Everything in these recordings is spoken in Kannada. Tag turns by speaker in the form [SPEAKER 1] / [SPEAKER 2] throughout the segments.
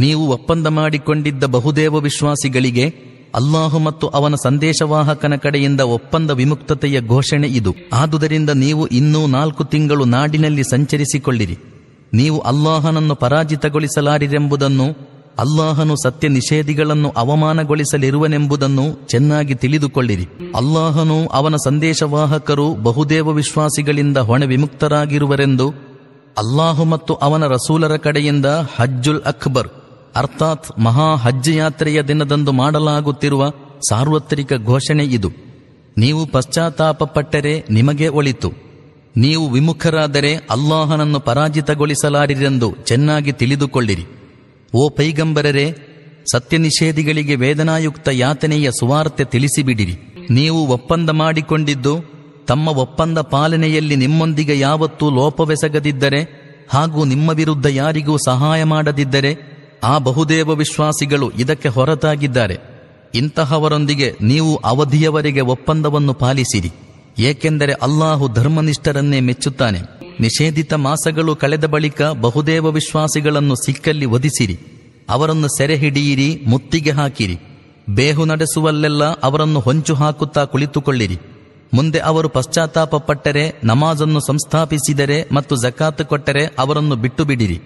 [SPEAKER 1] ನೀವು ಒಪ್ಪಂದ ಮಾಡಿಕೊಂಡಿದ್ದ ಬಹುದೇವ ವಿಶ್ವಾಸಿಗಳಿಗೆ ಅಲ್ಲಾಹು ಮತ್ತು ಅವನ ಸಂದೇಶವಾಹಕನ ಕಡೆಯಿಂದ ಒಪ್ಪಂದ ವಿಮುಕ್ತತೆಯ ಘೋಷಣೆ ಇದು. ಆದುದರಿಂದ ನೀವು ಇನ್ನೂ ನಾಲ್ಕು ತಿಂಗಳು ನಾಡಿನಲ್ಲಿ ಸಂಚರಿಸಿಕೊಳ್ಳಿರಿ. ನೀವು ಅಲ್ಲಾಹನನ್ನು ಪರಾಜಿತಗೊಳಿಸಲಾರಿರೆಂಬುದನ್ನು, ಅಲ್ಲಾಹನು ಸತ್ಯ ನಿಷೇಧಿಗಳನ್ನು ಅವಮಾನಗೊಳಿಸಲಿರುವನೆಂಬುದನ್ನು ಚೆನ್ನಾಗಿ ತಿಳಿದುಕೊಳ್ಳಿರಿ. ಅಲ್ಲಾಹನು ಅವನ ಸಂದೇಶವಾಹಕರು ಬಹುದೇವ ವಿಶ್ವಾಸಿಗಳಿಂದ ಹೊಣೆ ವಿಮುಕ್ತರಾಗಿರುವರೆಂದು ಅಲ್ಲಾಹು ಮತ್ತು ಅವನ ರಸೂಲರ ಕಡೆಯಿಂದ ಹಜ್ಜುಲ್ ಅಕ್ಬರ್, ಅರ್ಥಾತ್ ಮಹಾ ಹಜ್ ಯಾತ್ರೆಯ ದಿನದಂದು ಮಾಡಲಾಗುತ್ತಿರುವ ಸಾರ್ವತ್ರಿಕ ಘೋಷಣೆ ಇದು. ನೀವು ಪಶ್ಚಾತ್ತಾಪ ಪಟ್ಟರೆ ನಿಮಗೆ ಒಳಿತು. ನೀವು ವಿಮುಖರಾದರೆ ಅಲ್ಲಾಹನನ್ನು ಪರಾಜಿತಗೊಳಿಸಲಾರಿರೆಂದು ಚೆನ್ನಾಗಿ ತಿಳಿದುಕೊಳ್ಳಿರಿ. ಓ ಪೈಗಂಬರರೆ ಸತ್ಯ ನಿಷೇಧಿಗಳಿಗೆ ವೇದನಾಯುಕ್ತ ಯಾತನೆಯ ಸುವಾರ್ತೆ ತಿಳಿಸಿಬಿಡಿರಿ. ನೀವು ಒಪ್ಪಂದ ಮಾಡಿಕೊಂಡಿದ್ದು ತಮ್ಮ ಒಪ್ಪಂದ ಪಾಲನೆಯಲ್ಲಿ ನಿಮ್ಮೊಂದಿಗೆ ಯಾವತ್ತೂ ಲೋಪವೆಸಗದಿದ್ದರೆ ಹಾಗೂ ನಿಮ್ಮ ವಿರುದ್ಧ ಯಾರಿಗೂ ಸಹಾಯ ಮಾಡದಿದ್ದರೆ ಆ ಬಹುದೇವ ವಿಶ್ವಾಸಿಗಳು ಇದಕ್ಕೆ ಹೊರತಾಗಿದ್ದಾರೆ. ಇಂತಹವರೊಂದಿಗೆ ನೀವು ಅವಧಿಯವರೆಗೆ ಒಪ್ಪಂದವನ್ನು ಪಾಲಿಸಿರಿ. ಏಕೆಂದರೆ ಅಲ್ಲಾಹು ಧರ್ಮನಿಷ್ಠರನ್ನೇ ಮೆಚ್ಚುತ್ತಾನೆ. ನಿಷೇಧಿತ ಮಾಸಗಳು ಕಳೆದ ಬಳಿಕ ಬಹುದೇವ ವಿಶ್ವಾಸಿಗಳನ್ನು ಸಿಕ್ಕಲ್ಲಿ ವಧಿಸಿರಿ. ಅವರನ್ನು ಸೆರೆ ಮುತ್ತಿಗೆ ಹಾಕಿರಿ. ಬೇಹು ನಡೆಸುವಲ್ಲೆಲ್ಲ ಅವರನ್ನು ಹೊಂಚು ಹಾಕುತ್ತಾ ಕುಳಿತುಕೊಳ್ಳಿರಿ. ಮುಂದೆ ಅವರು ಪಶ್ಚಾತ್ತಾಪ ಪಟ್ಟರೆ, ನಮಾಜನ್ನು ಸಂಸ್ಥಾಪಿಸಿದರೆ ಮತ್ತು ಜಕಾತ್ ಕೊಟ್ಟರೆ ಅವರನ್ನು ಬಿಟ್ಟು ಬಿಡಿರಿ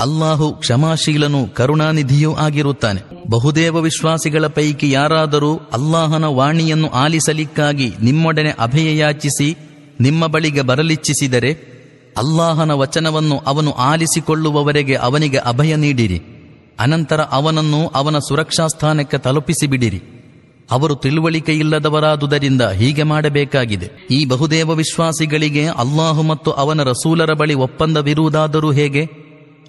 [SPEAKER 1] ಅಲ್ಲಾಹು ಕ್ಷಮಾಶೀಲನು ಕರುಣಾನಿಧಿಯೂ ಆಗಿರುತ್ತಾನೆ. ಬಹುದೇವ ವಿಶ್ವಾಸಿಗಳ ಪೈಕಿ ಯಾರಾದರೂ ಅಲ್ಲಾಹನ ವಾಣಿಯನ್ನು ಆಲಿಸಲಿಕ್ಕಾಗಿ ನಿಮ್ಮೊಡನೆ ಅಭಯ ಯಾಚಿಸಿ ನಿಮ್ಮ ಬಳಿಗೆ ಬರಲಿಚ್ಛಿಸಿದರೆ ಅಲ್ಲಾಹನ ವಚನವನ್ನು ಅವನು ಆಲಿಸಿಕೊಳ್ಳುವವರೆಗೆ ಅವನಿಗೆ ಅಭಯ ನೀಡಿರಿ. ಅನಂತರ ಅವನನ್ನು ಅವನ ಸುರಕ್ಷಾ ಸ್ಥಾನಕ್ಕೆ ತಲುಪಿಸಿಬಿಡಿರಿ. ಅವರು ತಿಳುವಳಿಕೆಯಿಲ್ಲದವರಾದುದರಿಂದ ಹೀಗೆ ಮಾಡಬೇಕಾಗಿದೆ. ಈ ಬಹುದೇವ ವಿಶ್ವಾಸಿಗಳಿಗೆ ಅಲ್ಲಾಹು ಮತ್ತು ಅವನ ರಸೂಲರ ಬಳಿ ಒಪ್ಪಂದವಿರುವುದಾದರೂ ಹೇಗೆ?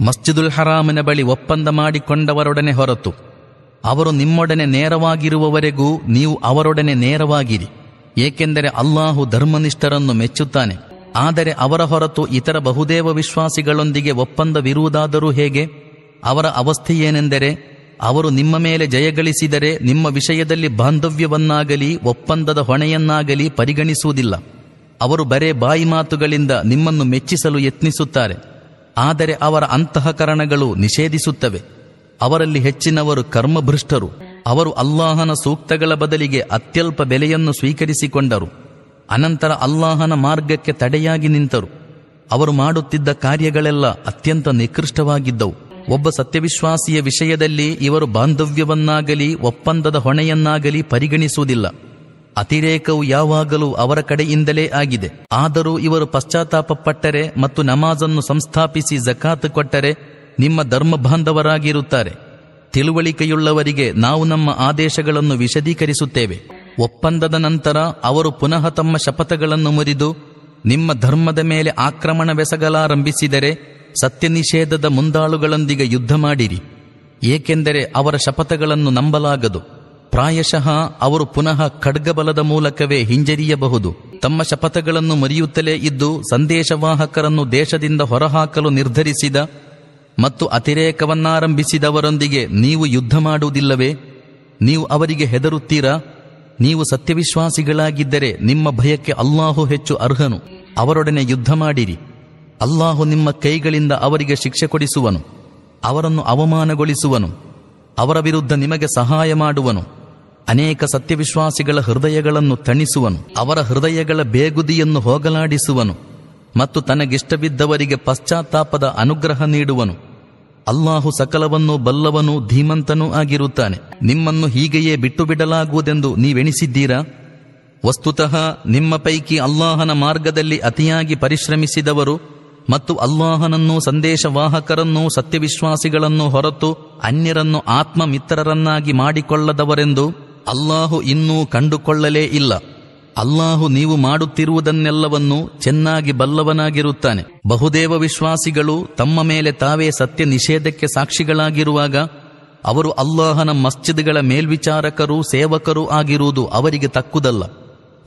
[SPEAKER 1] ಮಸ್ಜಿದುಲ್ ಹರಾಮಿನ ಬಳಿ ಒಪ್ಪಂದ ಮಾಡಿಕೊಂಡವರೊಡನೆ ಹೊರತು. ಅವರು ನಿಮ್ಮೊಡನೆ ನೇರವಾಗಿರುವವರೆಗೂ ನೀವು ಅವರೊಡನೆ ನೇರವಾಗಿರಿ. ಏಕೆಂದರೆ ಅಲ್ಲಾಹು ಧರ್ಮನಿಷ್ಠರನ್ನು ಮೆಚ್ಚುತ್ತಾನೆ. ಆದರೆ ಅವರ ಹೊರತು ಇತರ ಬಹುದೇವ ವಿಶ್ವಾಸಿಗಳೊಂದಿಗೆ ಒಪ್ಪಂದವಿರುವುದಾದರೂ ಹೇಗೆ? ಅವರ ಅವಸ್ಥೆಯೇನೆಂದರೆ ಅವರು ನಿಮ್ಮ ಮೇಲೆ ಜಯಗಳಿಸಿದರೆ ನಿಮ್ಮ ವಿಷಯದಲ್ಲಿ ಬಾಂಧವ್ಯವನ್ನಾಗಲಿ, ಒಪ್ಪಂದದ ಹೊಣೆಯನ್ನಾಗಲಿ ಪರಿಗಣಿಸುವುದಿಲ್ಲ. ಅವರು ಬರೇ ಬಾಯಿ ಮಾತುಗಳಿಂದ ನಿಮ್ಮನ್ನು ಮೆಚ್ಚಿಸಲು ಯತ್ನಿಸುತ್ತಾರೆ. ಆದರೆ ಅವರ ಅಂತಃಕರಣಗಳು ನಿಷೇಧಿಸುತ್ತವೆ. ಅವರಲ್ಲಿ ಹೆಚ್ಚಿನವರು ಕರ್ಮಭೃಷ್ಟರು ಅವರು ಅಲ್ಲಾಹನ ಸೂಕ್ತಗಳ ಬದಲಿಗೆ ಅತ್ಯಲ್ಪ ಬೆಲೆಯನ್ನು ಸ್ವೀಕರಿಸಿಕೊಂಡರು. ಅನಂತರ ಅಲ್ಲಾಹನ ಮಾರ್ಗಕ್ಕೆ ತಡೆಯಾಗಿ ನಿಂತರು. ಅವರು ಮಾಡುತ್ತಿದ್ದ ಕಾರ್ಯಗಳೆಲ್ಲ ಅತ್ಯಂತ ನಿಕೃಷ್ಟವಾಗಿದ್ದವು. ಒಬ್ಬ ಸತ್ಯವಿಶ್ವಾಸಿಯ ವಿಷಯದಲ್ಲಿ ಇವರು ಬಾಂಧವ್ಯವನ್ನಾಗಲಿ ಒಪ್ಪಂದದ ಹೊಣೆಯನ್ನಾಗಲಿ ಪರಿಗಣಿಸುವುದಿಲ್ಲ. ಅತಿರೇಕವು ಯಾವಾಗಲೂ ಅವರ ಕಡೆಯಿಂದಲೇ ಆಗಿದೆ. ಆದರೂ ಇವರು ಪಶ್ಚಾತ್ತಾಪ ಪಟ್ಟರೆ ಮತ್ತು ನಮಾಜನ್ನು ಸಂಸ್ಥಾಪಿಸಿ ಜಕಾತ್ ಕೊಟ್ಟರೆ ನಿಮ್ಮ ಧರ್ಮ ಬಾಂಧವರಾಗಿರುತ್ತಾರೆ ತಿಳುವಳಿಕೆಯುಳ್ಳವರಿಗೆ ನಾವು ನಮ್ಮ ಆದೇಶಗಳನ್ನು ವಿಶದೀಕರಿಸುತ್ತೇವೆ. ಒಪ್ಪಂದದ ನಂತರ ಅವರು ಪುನಃ ತಮ್ಮ ಶಪಥಗಳನ್ನು ಮುರಿದು ನಿಮ್ಮ ಧರ್ಮದ ಮೇಲೆ ಆಕ್ರಮಣವೆಸಗಲಾರಂಭಿಸಿದರೆ ಸತ್ಯ ನಿಷೇಧದ ಮುಂದಾಳುಗಳೊಂದಿಗೆ ಯುದ್ಧ ಮಾಡಿರಿ. ಏಕೆಂದರೆ ಅವರ ಶಪಥಗಳನ್ನು ನಂಬಲಾಗದು. ಪ್ರಾಯಶಃ ಅವರು ಪುನಃ ಖಡ್ಗಬಲದ ಮೂಲಕವೇ ಹಿಂಜರಿಯಬಹುದು. ತಮ್ಮ ಶಪಥಗಳನ್ನು ಮುರಿಯುತ್ತಲೇ ಇದ್ದು ಸಂದೇಶವಾಹಕರನ್ನು ದೇಶದಿಂದ ಹೊರಹಾಕಲು ನಿರ್ಧರಿಸಿದ ಮತ್ತು ಅತಿರೇಕವನ್ನಾರಂಭಿಸಿದವರೊಂದಿಗೆ ನೀವು ಯುದ್ಧ ಮಾಡುವುದಿಲ್ಲವೇ? ನೀವು ಅವರಿಗೆ ಹೆದರುತ್ತೀರಾ? ನೀವು ಸತ್ಯವಿಶ್ವಾಸಿಗಳಾಗಿದ್ದರೆ ನಿಮ್ಮ ಭಯಕ್ಕೆ ಅಲ್ಲಾಹು ಹೆಚ್ಚು ಅರ್ಹನು. ಅವರೊಡನೆ ಯುದ್ಧ ಮಾಡಿರಿ. ಅಲ್ಲಾಹು ನಿಮ್ಮ ಕೈಗಳಿಂದ ಅವರಿಗೆ ಶಿಕ್ಷೆ ಕೊಡಿಸುವನು. ಅವರನ್ನು ಅವಮಾನಗೊಳಿಸುವನು. ಅವರ ವಿರುದ್ಧ ನಿಮಗೆ ಸಹಾಯ ಮಾಡುವನು. ಅನೇಕ ಸತ್ಯವಿಶ್ವಾಸಿಗಳ ಹೃದಯಗಳನ್ನು ತಣಿಸುವನು. ಅವರ ಹೃದಯಗಳ ಬೇಗುದಿಯನ್ನು ಹೋಗಲಾಡಿಸುವನು. ಮತ್ತು ತನಗಿಷ್ಟವಿದ್ದವರಿಗೆ ಪಶ್ಚಾತ್ತಾಪದ ಅನುಗ್ರಹ ನೀಡುವನು. ಅಲ್ಲಾಹು ಸಕಲವನ್ನು ಬಲ್ಲವನೂ ಧೀಮಂತನೂ ಆಗಿರುತ್ತಾನೆ. ನಿಮ್ಮನ್ನು ಹೀಗೆಯೇ ಬಿಟ್ಟು ಬಿಡಲಾಗುವುದೆಂದು ನೀವೆಣಿಸಿದ್ದೀರಾ? ವಸ್ತುತಃ ನಿಮ್ಮ ಪೈಕಿ ಅಲ್ಲಾಹನ ಮಾರ್ಗದಲ್ಲಿ ಅತಿಯಾಗಿ ಪರಿಶ್ರಮಿಸಿದವರು ಮತ್ತು ಅಲ್ಲಾಹನನ್ನು ಸಂದೇಶವಾಹಕರನ್ನು ಸತ್ಯವಿಶ್ವಾಸಿಗಳನ್ನು ಹೊರತು ಅನ್ಯರನ್ನು ಆತ್ಮಮಿತ್ರರನ್ನಾಗಿ ಮಾಡಿಕೊಳ್ಳದವರೆಂದು ಅಲ್ಲಾಹು ಇನ್ನೂ ಕಂಡುಕೊಳ್ಳಲೇ ಇಲ್ಲ. ಅಲ್ಲಾಹು ನೀವು ಮಾಡುತ್ತಿರುವುದನ್ನೆಲ್ಲವನ್ನೂ ಚೆನ್ನಾಗಿ ಬಲ್ಲವನಾಗಿರುತ್ತಾನೆ. ಬಹುದೇವ ವಿಶ್ವಾಸಿಗಳು ತಮ್ಮ ಮೇಲೆ ತಾವೇ ಸತ್ಯ ನಿಷೇಧಕ್ಕೆ ಸಾಕ್ಷಿಗಳಾಗಿರುವಾಗ ಅವರು ಅಲ್ಲಾಹನ ಮಸ್ಜಿದ್ಗಳ ಮೇಲ್ವಿಚಾರಕರೂ ಸೇವಕರೂ ಆಗಿರುವುದು ಅವರಿಗೆ ತಕ್ಕುದಲ್ಲ.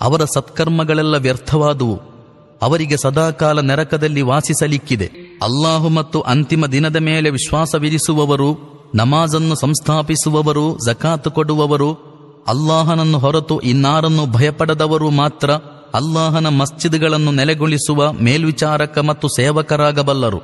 [SPEAKER 1] ಅವರ ಸತ್ಕರ್ಮಗಳೆಲ್ಲ ವ್ಯರ್ಥವಾದುವು. ಅವರಿಗೆ ಸದಾಕಾಲ ನರಕದಲ್ಲಿ ವಾಸಿಸಲಿಕ್ಕಿದೆ. ಅಲ್ಲಾಹು ಮತ್ತು ಅಂತಿಮ ದಿನದ ಮೇಲೆ ವಿಶ್ವಾಸವಿರಿಸುವವರು, ನಮಾಜನ್ನು ಸಂಸ್ಥಾಪಿಸುವವರು, ಜಕಾತು ಕೊಡುವವರು, ಅಲ್ಲಾಹನನ್ನು ಹೊರತು ಇನ್ನಾರನ್ನು ಭಯಪಡದವರು ಮಾತ್ರ ಅಲ್ಲಾಹನ ಮಸ್ಜಿದ್ಗಳನ್ನು ನೆಲೆಗೊಳಿಸುವ ಮೇಲ್ವಿಚಾರಕ ಮತ್ತು ಸೇವಕರಾಗಬಲ್ಲರು.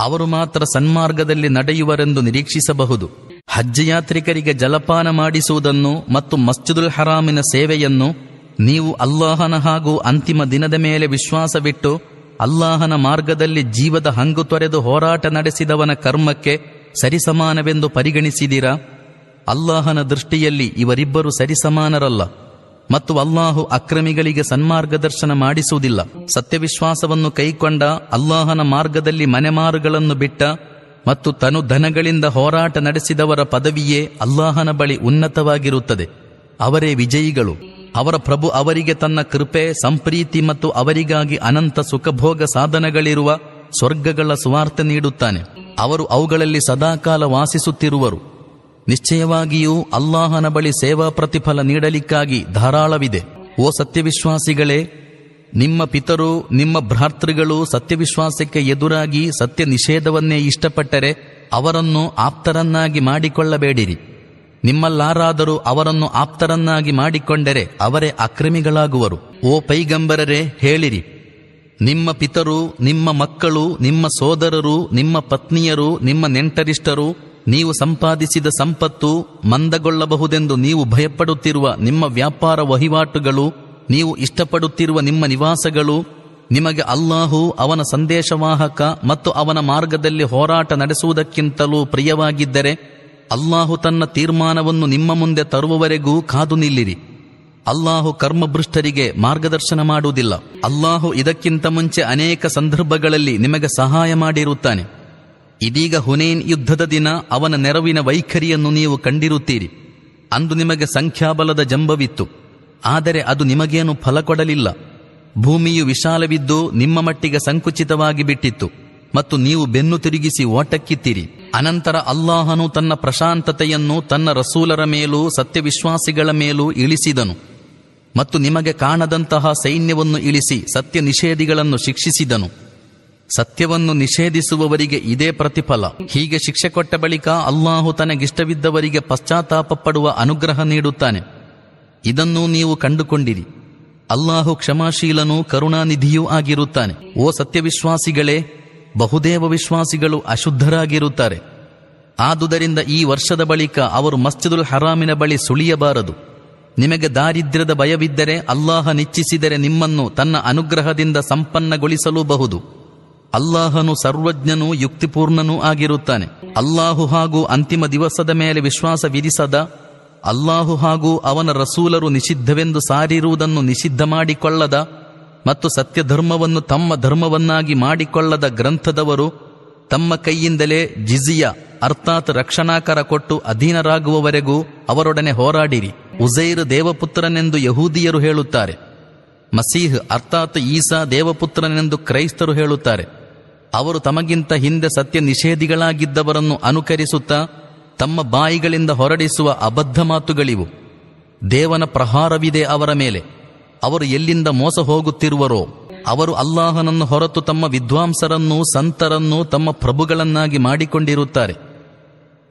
[SPEAKER 1] ಅವರು ಮಾತ್ರ ಸನ್ಮಾರ್ಗದಲ್ಲಿ ನಡೆಯುವರೆಂದು ನಿರೀಕ್ಷಿಸಬಹುದು. ಹಜ್ ಯಾತ್ರಿಕರಿಗೆ ಜಲಪಾನ ಮಾಡಿಸುವುದನ್ನು ಮತ್ತು ಮಸ್ಜಿದುಲ್ ಹರಾಮಿನ ಸೇವೆಯನ್ನು ನೀವು ಅಲ್ಲಾಹನ ಹಾಗೂ ಅಂತಿಮ ದಿನದ ಮೇಲೆ ವಿಶ್ವಾಸವಿಟ್ಟು ಅಲ್ಲಾಹನ ಮಾರ್ಗದಲ್ಲಿ ಜೀವದ ಹಂಗು ತೊರೆದು ಹೋರಾಟ ನಡೆಸಿದವನ ಕರ್ಮಕ್ಕೆ ಸರಿಸಮಾನವೆಂದು ಪರಿಗಣಿಸಿದಿರಾ? ಅಲ್ಲಾಹನ ದೃಷ್ಟಿಯಲ್ಲಿ ಇವರಿಬ್ಬರು ಸರಿಸಮಾನರಲ್ಲ ಮತ್ತು ಅಲ್ಲಾಹು ಅಕ್ರಮಿಗಳಿಗೆ ಸನ್ಮಾರ್ಗದರ್ಶನ ಮಾಡಿಸುವುದಿಲ್ಲ. ಸತ್ಯವಿಶ್ವಾಸವನ್ನು ಕೈಕೊಂಡ ಅಲ್ಲಾಹನ ಮಾರ್ಗದಲ್ಲಿ ಮನೆಮಾರುಗಳನ್ನು ಬಿಟ್ಟ ಮತ್ತು ತನು ಧನಗಳಿಂದ ಹೋರಾಟ ನಡೆಸಿದವರ ಪದವಿಯೇ ಅಲ್ಲಾಹನ ಬಳಿ ಉನ್ನತವಾಗಿರುತ್ತದೆ. ಅವರೇ ವಿಜಯಿಗಳು. ಅವರ ಪ್ರಭು ಅವರಿಗೆ ತನ್ನ ಕೃಪೆ, ಸಂಪ್ರೀತಿ ಮತ್ತು ಅವರಿಗಾಗಿ ಅನಂತ ಸುಖಭೋಗ ಸಾಧನಗಳಿರುವ ಸ್ವರ್ಗಗಳ ಸುವಾರ್ಥ ನೀಡುತ್ತಾನೆ. ಅವರು ಅವುಗಳಲ್ಲಿ ಸದಾಕಾಲ ವಾಸಿಸುತ್ತಿರುವರು. ನಿಶ್ಚಯವಾಗಿಯೂ ಅಲ್ಲಾಹನ ಬಳಿ ಸೇವಾ ಪ್ರತಿಫಲ ನೀಡಲಿಕ್ಕಾಗಿ ಧಾರಾಳವಿದೆ. ಓ ಸತ್ಯವಿಶ್ವಾಸಿಗಳೇ, ನಿಮ್ಮ ಪಿತರು, ನಿಮ್ಮ ಭ್ರಾತೃಗಳು ಸತ್ಯವಿಶ್ವಾಸಕ್ಕೆ ಎದುರಾಗಿ ಸತ್ಯ ನಿಷೇಧವನ್ನೇ ಇಷ್ಟಪಟ್ಟರೆ ಅವರನ್ನು ಆಪ್ತರನ್ನಾಗಿ ಮಾಡಿಕೊಳ್ಳಬೇಡಿರಿ. ನಿಮ್ಮಲ್ಲಾರಾದರೂ ಅವರನ್ನು ಆಪ್ತರನ್ನಾಗಿ ಮಾಡಿಕೊಂಡರೆ ಅವರೇ ಅಕ್ರಮಿಗಳಾಗುವರು. ಓ ಪೈಗಂಬರರೇ, ಹೇಳಿರಿ. ನಿಮ್ಮ ಪಿತರು, ನಿಮ್ಮ ಮಕ್ಕಳು, ನಿಮ್ಮ ಸೋದರರು, ನಿಮ್ಮ ಪತ್ನಿಯರು, ನಿಮ್ಮ ನೆಂಟರಿಷ್ಟರು, ನೀವು ಸಂಪಾದಿಸಿದ ಸಂಪತ್ತು ಮಂದಗೊಳ್ಳಬಹುದೆಂದು ನೀವು ಭಯಪಡುತ್ತಿರುವ ನಿಮ್ಮ ವ್ಯಾಪಾರ ವಹಿವಾಟುಗಳು, ನೀವು ಇಷ್ಟಪಡುತ್ತಿರುವ ನಿಮ್ಮ ನಿವಾಸಗಳು, ನಿಮಗೆ ಅಲ್ಲಾಹು ಅವನ ಸಂದೇಶವಾಹಕ ಮತ್ತು ಅವನ ಮಾರ್ಗದಲ್ಲಿ ಹೋರಾಟ ನಡೆಸುವುದಕ್ಕಿಂತಲೂ ಪ್ರಿಯವಾಗಿದ್ದರೆ ಅಲ್ಲಾಹು ತನ್ನ ತೀರ್ಮಾನವನ್ನು ನಿಮ್ಮ ಮುಂದೆ ತರುವವರೆಗೂ ಕಾದು ನಿಲ್ಲಿರಿ. ಅಲ್ಲಾಹು ಕರ್ಮಭೃಷ್ಟರಿಗೆ ಮಾರ್ಗದರ್ಶನ ಮಾಡುವುದಿಲ್ಲ. ಅಲ್ಲಾಹು ಇದಕ್ಕಿಂತ ಮುಂಚೆ ಅನೇಕ ಸಂದರ್ಭಗಳಲ್ಲಿ ನಿಮಗೆ ಸಹಾಯ ಮಾಡಿರುತ್ತಾನೆ. ಇದೀಗ ಹುನೇನ್ ಯುದ್ಧದ ದಿನ, ಅವನ ನೆರವಿನ ವೈಖರಿಯನ್ನು ನೀವು ಕಂಡಿರುತ್ತೀರಿ. ಅಂದು ನಿಮಗೆ ಸಂಖ್ಯಾಬಲದ ಜಂಬವಿತ್ತು. ಆದರೆ ಅದು ನಿಮಗೇನು ಫಲ ಕೊಡಲಿಲ್ಲ. ಭೂಮಿಯು ವಿಶಾಲವಿದ್ದು ನಿಮ್ಮ ಮಟ್ಟಿಗೆ ಸಂಕುಚಿತವಾಗಿ ಬಿಟ್ಟಿತ್ತು. ಮತ್ತು ನೀವು ಬೆನ್ನು ತಿರುಗಿಸಿ ಓಟಕ್ಕಿತ್ತೀರಿ ಅನಂತರ ಅಲ್ಲಾಹನು ತನ್ನ ಪ್ರಶಾಂತತೆಯನ್ನು ತನ್ನ ರಸೂಲರ ಮೇಲೂ ಸತ್ಯವಿಶ್ವಾಸಿಗಳ ಮೇಲೂ ಇಳಿಸಿದನು. ಮತ್ತು ನಿಮಗೆ ಕಾಣದಂತಹ ಸೈನ್ಯವನ್ನು ಇಳಿಸಿ ಸತ್ಯ ನಿಷೇಧಿಗಳನ್ನು ಶಿಕ್ಷಿಸಿದನು. ಸತ್ಯವನ್ನು ನಿಷೇಧಿಸುವವರಿಗೆ ಇದೇ ಪ್ರತಿಫಲ. ಹೀಗೆ ಶಿಕ್ಷೆ ಕೊಟ್ಟ ಬಳಿಕ ಅಲ್ಲಾಹು ತನಗಿಷ್ಟವಿದ್ದವರಿಗೆ ಪಶ್ಚಾತ್ತಾಪ ಪಡುವ ಅನುಗ್ರಹ ನೀಡುತ್ತಾನೆ. ಇದನ್ನು ನೀವು ಕಂಡುಕೊಂಡಿರಿ. ಅಲ್ಲಾಹು ಕ್ಷಮಾಶೀಲನೂ ಕರುಣಾನಿಧಿಯೂ ಆಗಿರುತ್ತಾನೆ. ಓ ಸತ್ಯವಿಶ್ವಾಸಿಗಳೇ ಬಹುದೇವ ವಿಶ್ವಾಸಿಗಳು ಅಶುದ್ಧರಾಗಿರುತ್ತಾರೆ. ಆದುದರಿಂದ ಈ ವರ್ಷದ ಬಳಿಕ ಅವರು ಮಸ್ಜಿದುಲ್ ಹರಾಮಿನ ಬಳಿ ಸುಳಿಯಬಾರದು. ನಿಮಗೆ ದಾರಿದ್ರ್ಯದ ಭಯವಿದ್ದರೆ ಅಲ್ಲಾಹ ನಿಚ್ಚಿಸಿದರೆ ನಿಮ್ಮನ್ನು ತನ್ನ ಅನುಗ್ರಹದಿಂದ ಸಂಪನ್ನಗೊಳಿಸಲೂಬಹುದು. ಅಲ್ಲಾಹನು ಸರ್ವಜ್ಞನೂ ಯುಕ್ತಿಪೂರ್ಣನೂ ಆಗಿರುತ್ತಾನೆ. ಅಲ್ಲಾಹು ಹಾಗೂ ಅಂತಿಮ ದಿವಸದ ಮೇಲೆ ವಿಶ್ವಾಸ ವಿಧಿಸದ ಅಲ್ಲಾಹು ಹಾಗೂ ಅವನ ರಸೂಲರು ನಿಷಿದ್ಧವೆಂದು ಸಾರಿರುವುದನ್ನು ನಿಷಿದ್ಧ ಮಾಡಿಕೊಳ್ಳದ ಮತ್ತು ಸತ್ಯ ಧರ್ಮವನ್ನು ತಮ್ಮ ಧರ್ಮವನ್ನಾಗಿ ಮಾಡಿಕೊಳ್ಳದ ಗ್ರಂಥದವರು ತಮ್ಮ ಕೈಯಿಂದಲೇ ಜಿಜಿಯ, ಅರ್ಥಾತ್ ರಕ್ಷಣಾಕರ ಕೊಟ್ಟು ಅಧೀನರಾಗುವವರೆಗೂ ಅವರೊಡನೆ ಹೋರಾಡಿರಿ. ಉಜೈರ್ ದೇವಪುತ್ರನೆಂದು ಯಹೂದಿಯರು ಹೇಳುತ್ತಾರೆ. ಮಸೀಹ್, ಅರ್ಥಾತ್ ಈಸಾ ದೇವಪುತ್ರನೆಂದು ಕ್ರೈಸ್ತರು ಹೇಳುತ್ತಾರೆ. ಅವರು ತಮಗಿಂತ ಹಿಂದೆ ಸತ್ಯ ನಿಷೇಧಿಗಳಾಗಿದ್ದವರನ್ನು ಅನುಕರಿಸುತ್ತಾ ತಮ್ಮ ಬಾಯಿಗಳಿಂದ ಹೊರಡಿಸುವ ಅಬದ್ಧ ಮಾತುಗಳಿವು. ದೇವನ ಪ್ರಹಾರವಿದೆ ಅವರ ಮೇಲೆ. ಅವರು ಎಲ್ಲಿಂದ ಮೋಸ ಹೋಗುತ್ತಿರುವರೋ, ಅವರು ಅಲ್ಲಾಹನನ್ನು ಹೊರತು ತಮ್ಮ ವಿದ್ವಾಂಸರನ್ನು ಸಂತರನ್ನು ತಮ್ಮ ಪ್ರಭುಗಳನ್ನಾಗಿ ಮಾಡಿಕೊಂಡಿರುತ್ತಾರೆ.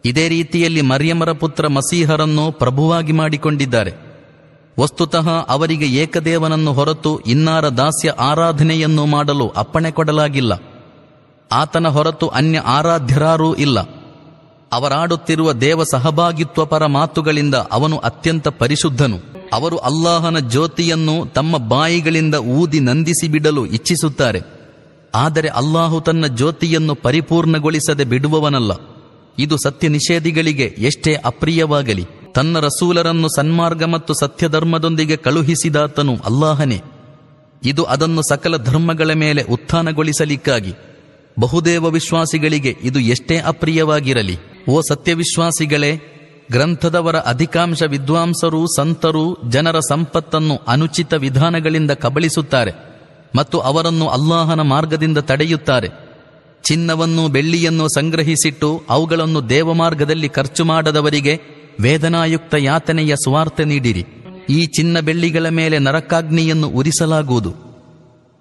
[SPEAKER 1] ಇದೇ ರೀತಿಯಲ್ಲಿ ಮರಿಯಮರ ಪುತ್ರ ಮಸೀಹರನ್ನು ಪ್ರಭುವಾಗಿ ಮಾಡಿಕೊಂಡಿದ್ದಾರೆ. ವಸ್ತುತಃ ಅವರಿಗೆ ಏಕದೇವನನ್ನು ಹೊರತು ಇನ್ನಾರ ದಾಸ್ಯ ಆರಾಧನೆಯನ್ನು ಮಾಡಲು ಅಪ್ಪಣೆ ಕೊಡಲಾಗಿಲ್ಲ. ಆತನ ಹೊರತು ಅನ್ಯ ಆರಾಧ್ಯರಾರೂ ಇಲ್ಲ. ಅವರಾಡುತ್ತಿರುವ ದೇವ ಸಹಭಾಗಿತ್ವ ಪರ ಮಾತುಗಳಿಂದ ಅವನು ಅತ್ಯಂತ ಪರಿಶುದ್ಧನು. ಅವರು ಅಲ್ಲಾಹನ ಜ್ಯೋತಿಯನ್ನು ತಮ್ಮ ಬಾಯಿಗಳಿಂದ ಊದಿ ನಂದಿಸಿ ಬಿಡಲು ಇಚ್ಛಿಸುತ್ತಾರೆ. ಆದರೆ ಅಲ್ಲಾಹು ತನ್ನ ಜ್ಯೋತಿಯನ್ನು ಪರಿಪೂರ್ಣಗೊಳಿಸದೆ ಬಿಡುವವನಲ್ಲ. ಇದು ಸತ್ಯ ನಿಷೇಧಿಗಳಿಗೆ ಎಷ್ಟೇ ಅಪ್ರಿಯವಾಗಲಿ. ತನ್ನ ರಸೂಲರನ್ನು ಸನ್ಮಾರ್ಗ ಮತ್ತು ಸತ್ಯಧರ್ಮದೊಂದಿಗೆ ಕಳುಹಿಸಿದಾತನು ಅಲ್ಲಾಹನೇ. ಇದು ಅದನ್ನು ಸಕಲ ಧರ್ಮಗಳ ಮೇಲೆ ಉತ್ಥಾನಗೊಳಿಸಲಿಕ್ಕಾಗಿ. ಬಹುದೇವ ವಿಶ್ವಾಸಿಗಳಿಗೆ ಇದು ಎಷ್ಟೇ ಅಪ್ರಿಯವಾಗಿರಲಿ. ಓ ಸತ್ಯವಿಶ್ವಾಸಿಗಳೇ ಗ್ರಂಥದವರ ಅಧಿಕಾಂಶ ವಿದ್ವಾಂಸರು, ಸಂತರು, ಜನರ ಸಂಪತ್ತನ್ನು ಅನುಚಿತ ವಿಧಾನಗಳಿಂದ ಕಬಳಿಸುತ್ತಾರೆ ಮತ್ತು ಅವರನ್ನು ಅಲ್ಲಾಹನ ಮಾರ್ಗದಿಂದ ತಡೆಯುತ್ತಾರೆ. ಚಿನ್ನವನ್ನು ಬೆಳ್ಳಿಯನ್ನು ಸಂಗ್ರಹಿಸಿಟ್ಟು ಅವುಗಳನ್ನು ದೇವಮಾರ್ಗದಲ್ಲಿ ಖರ್ಚು ಮಾಡದವರಿಗೆ ವೇದನಾಯುಕ್ತ ಯಾತನೆಯ ಸ್ವಾರ್ಥ ನೀಡಿರಿ. ಈ ಚಿನ್ನ ಬೆಳ್ಳಿಗಳ ಮೇಲೆ ನರಕಾಗ್ನಿಯನ್ನು ಉರಿಸಲಾಗುವುದು.